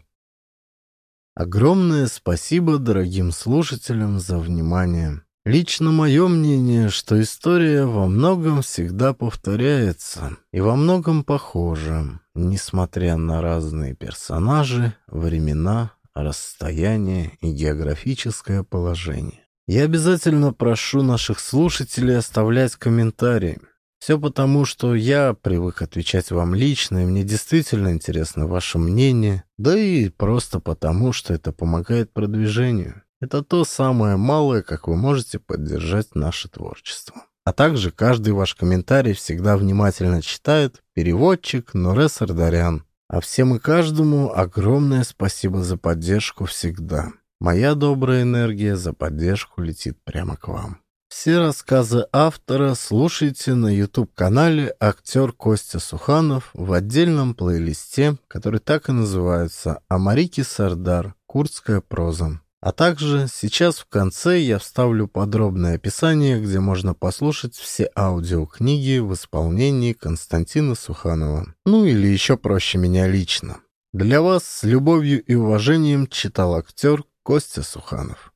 Огромное спасибо дорогим слушателям за внимание. Лично мое мнение, что история во многом всегда повторяется и во многом похожа, несмотря на разные персонажи, времена, расстояние и географическое положение. Я обязательно прошу наших слушателей оставлять комментарии. Все потому, что я привык отвечать вам лично, и мне действительно интересно ваше мнение, да и просто потому, что это помогает продвижению. Это то самое малое, как вы можете поддержать наше творчество. А также каждый ваш комментарий всегда внимательно читает переводчик Норе Сардарян. А всем и каждому огромное спасибо за поддержку всегда. Моя добрая энергия за поддержку летит прямо к вам. Все рассказы автора слушайте на YouTube-канале «Актер Костя Суханов» в отдельном плейлисте, который так и называется «Амарики Сардар. Курдская проза». А также сейчас в конце я вставлю подробное описание, где можно послушать все аудиокниги в исполнении Константина Суханова. Ну или еще проще меня лично. Для вас с любовью и уважением читал актер Костя Суханов.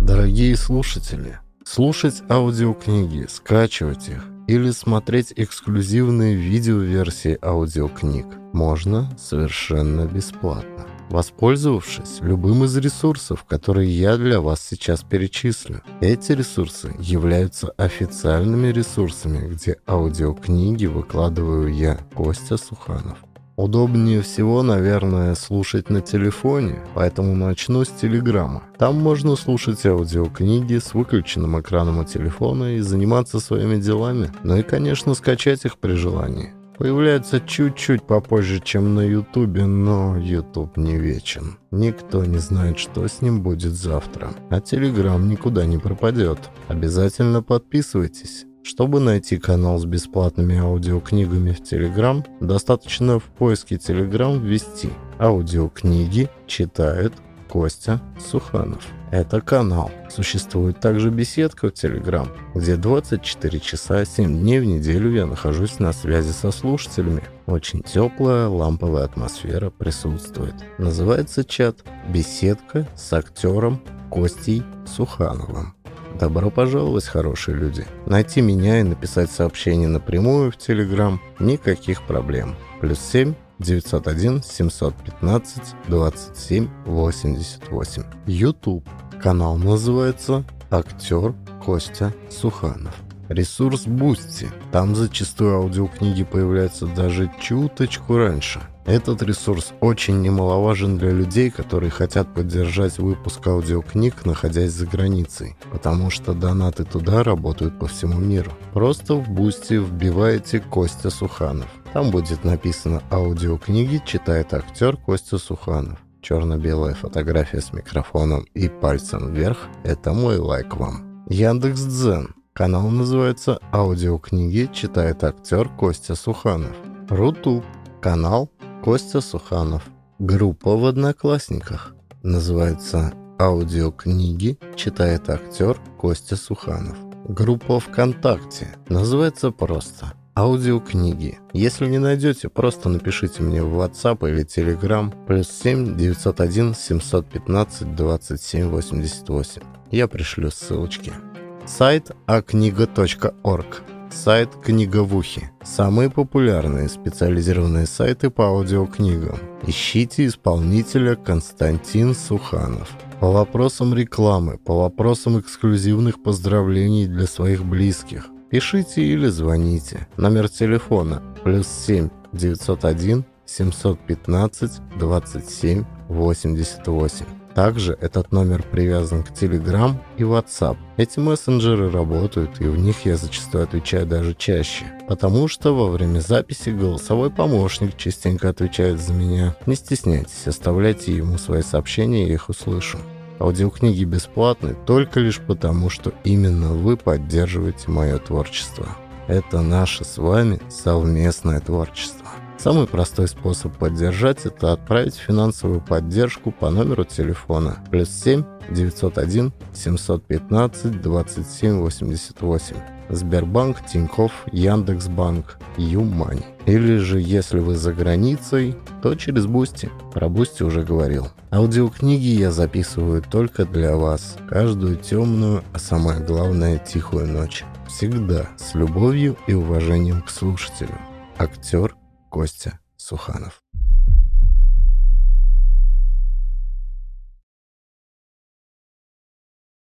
Дорогие слушатели, слушать аудиокниги, скачивать их или смотреть эксклюзивные видеоверсии аудиокниг можно совершенно бесплатно, воспользовавшись любым из ресурсов, которые я для вас сейчас перечислю. Эти ресурсы являются официальными ресурсами, где аудиокниги выкладываю я, Костя Суханов. Удобнее всего, наверное, слушать на телефоне, поэтому начну с Телеграма. Там можно слушать аудиокниги с выключенным экраном от телефона и заниматься своими делами. Ну и, конечно, скачать их при желании. Появляется чуть-чуть попозже, чем на Ютубе, но Ютуб не вечен. Никто не знает, что с ним будет завтра. А Телеграм никуда не пропадет. Обязательно подписывайтесь. Чтобы найти канал с бесплатными аудиокнигами в Telegram, достаточно в поиске Telegram ввести «Аудиокниги читает Костя Суханов». Это канал. Существует также беседка в Telegram, где 24 часа 7 дней в неделю я нахожусь на связи со слушателями. Очень теплая ламповая атмосфера присутствует. Называется чат «Беседка с актером Костей Сухановым». Добро пожаловать, хорошие люди. Найти меня и написать сообщение напрямую в Телеграм – никаких проблем. Плюс 7 901 715 27 88. YouTube. Канал называется «Актер Костя Суханов». Ресурс Boosty. Там зачастую аудиокниги появляются даже чуточку раньше – этот ресурс очень немаловажен для людей, которые хотят поддержать выпуск аудиокниг, находясь за границей, потому что донаты туда работают по всему миру. Просто в Boosty вбиваете Костя Суханов. Там будет написано «Аудиокниги читает актер Костя Суханов». Черно-белая фотография с микрофоном и пальцем вверх – это мой лайк вам. Яндекс Дзен. Канал называется «Аудиокниги читает актер Костя Суханов». Рутуб. Канал Костя Суханов. Группа в Одноклассниках. Называется «Аудиокниги читает актер Костя Суханов». Группа ВКонтакте. Называется просто аудиокниги. Если не найдете, просто напишите мне в WhatsApp или Telegram плюс 7 901 715 27 88. Я пришлю ссылочки. Сайт акнига.орг Сайт «Книговухи». Самые популярные специализированные сайты по аудиокнигам. Ищите исполнителя Константин Суханов. По вопросам рекламы, по вопросам эксклюзивных поздравлений для своих близких. Пишите или звоните. Номер телефона плюс 7 901 715 27 88. Также этот номер привязан к Telegram и WhatsApp. Эти мессенджеры работают, и в них я зачастую отвечаю даже чаще. Потому что во время записи голосовой помощник частенько отвечает за меня. Не стесняйтесь, оставляйте ему свои сообщения, я их услышу. Аудиокниги бесплатны только лишь потому, что именно вы поддерживаете мое творчество. Это наше с вами совместное творчество. Самый простой способ поддержать – это отправить финансовую поддержку по номеру телефона плюс 7 901 715 27 88. Сбербанк, Тинькофф, Яндекс.Банк, Юмани. Или же, если вы за границей, то через Boosty. Про Boosty уже говорил. Аудиокниги я записываю только для вас. Каждую темную, а самое главное, тихую ночь. Всегда с любовью и уважением к слушателю. Актер Костя Суханов.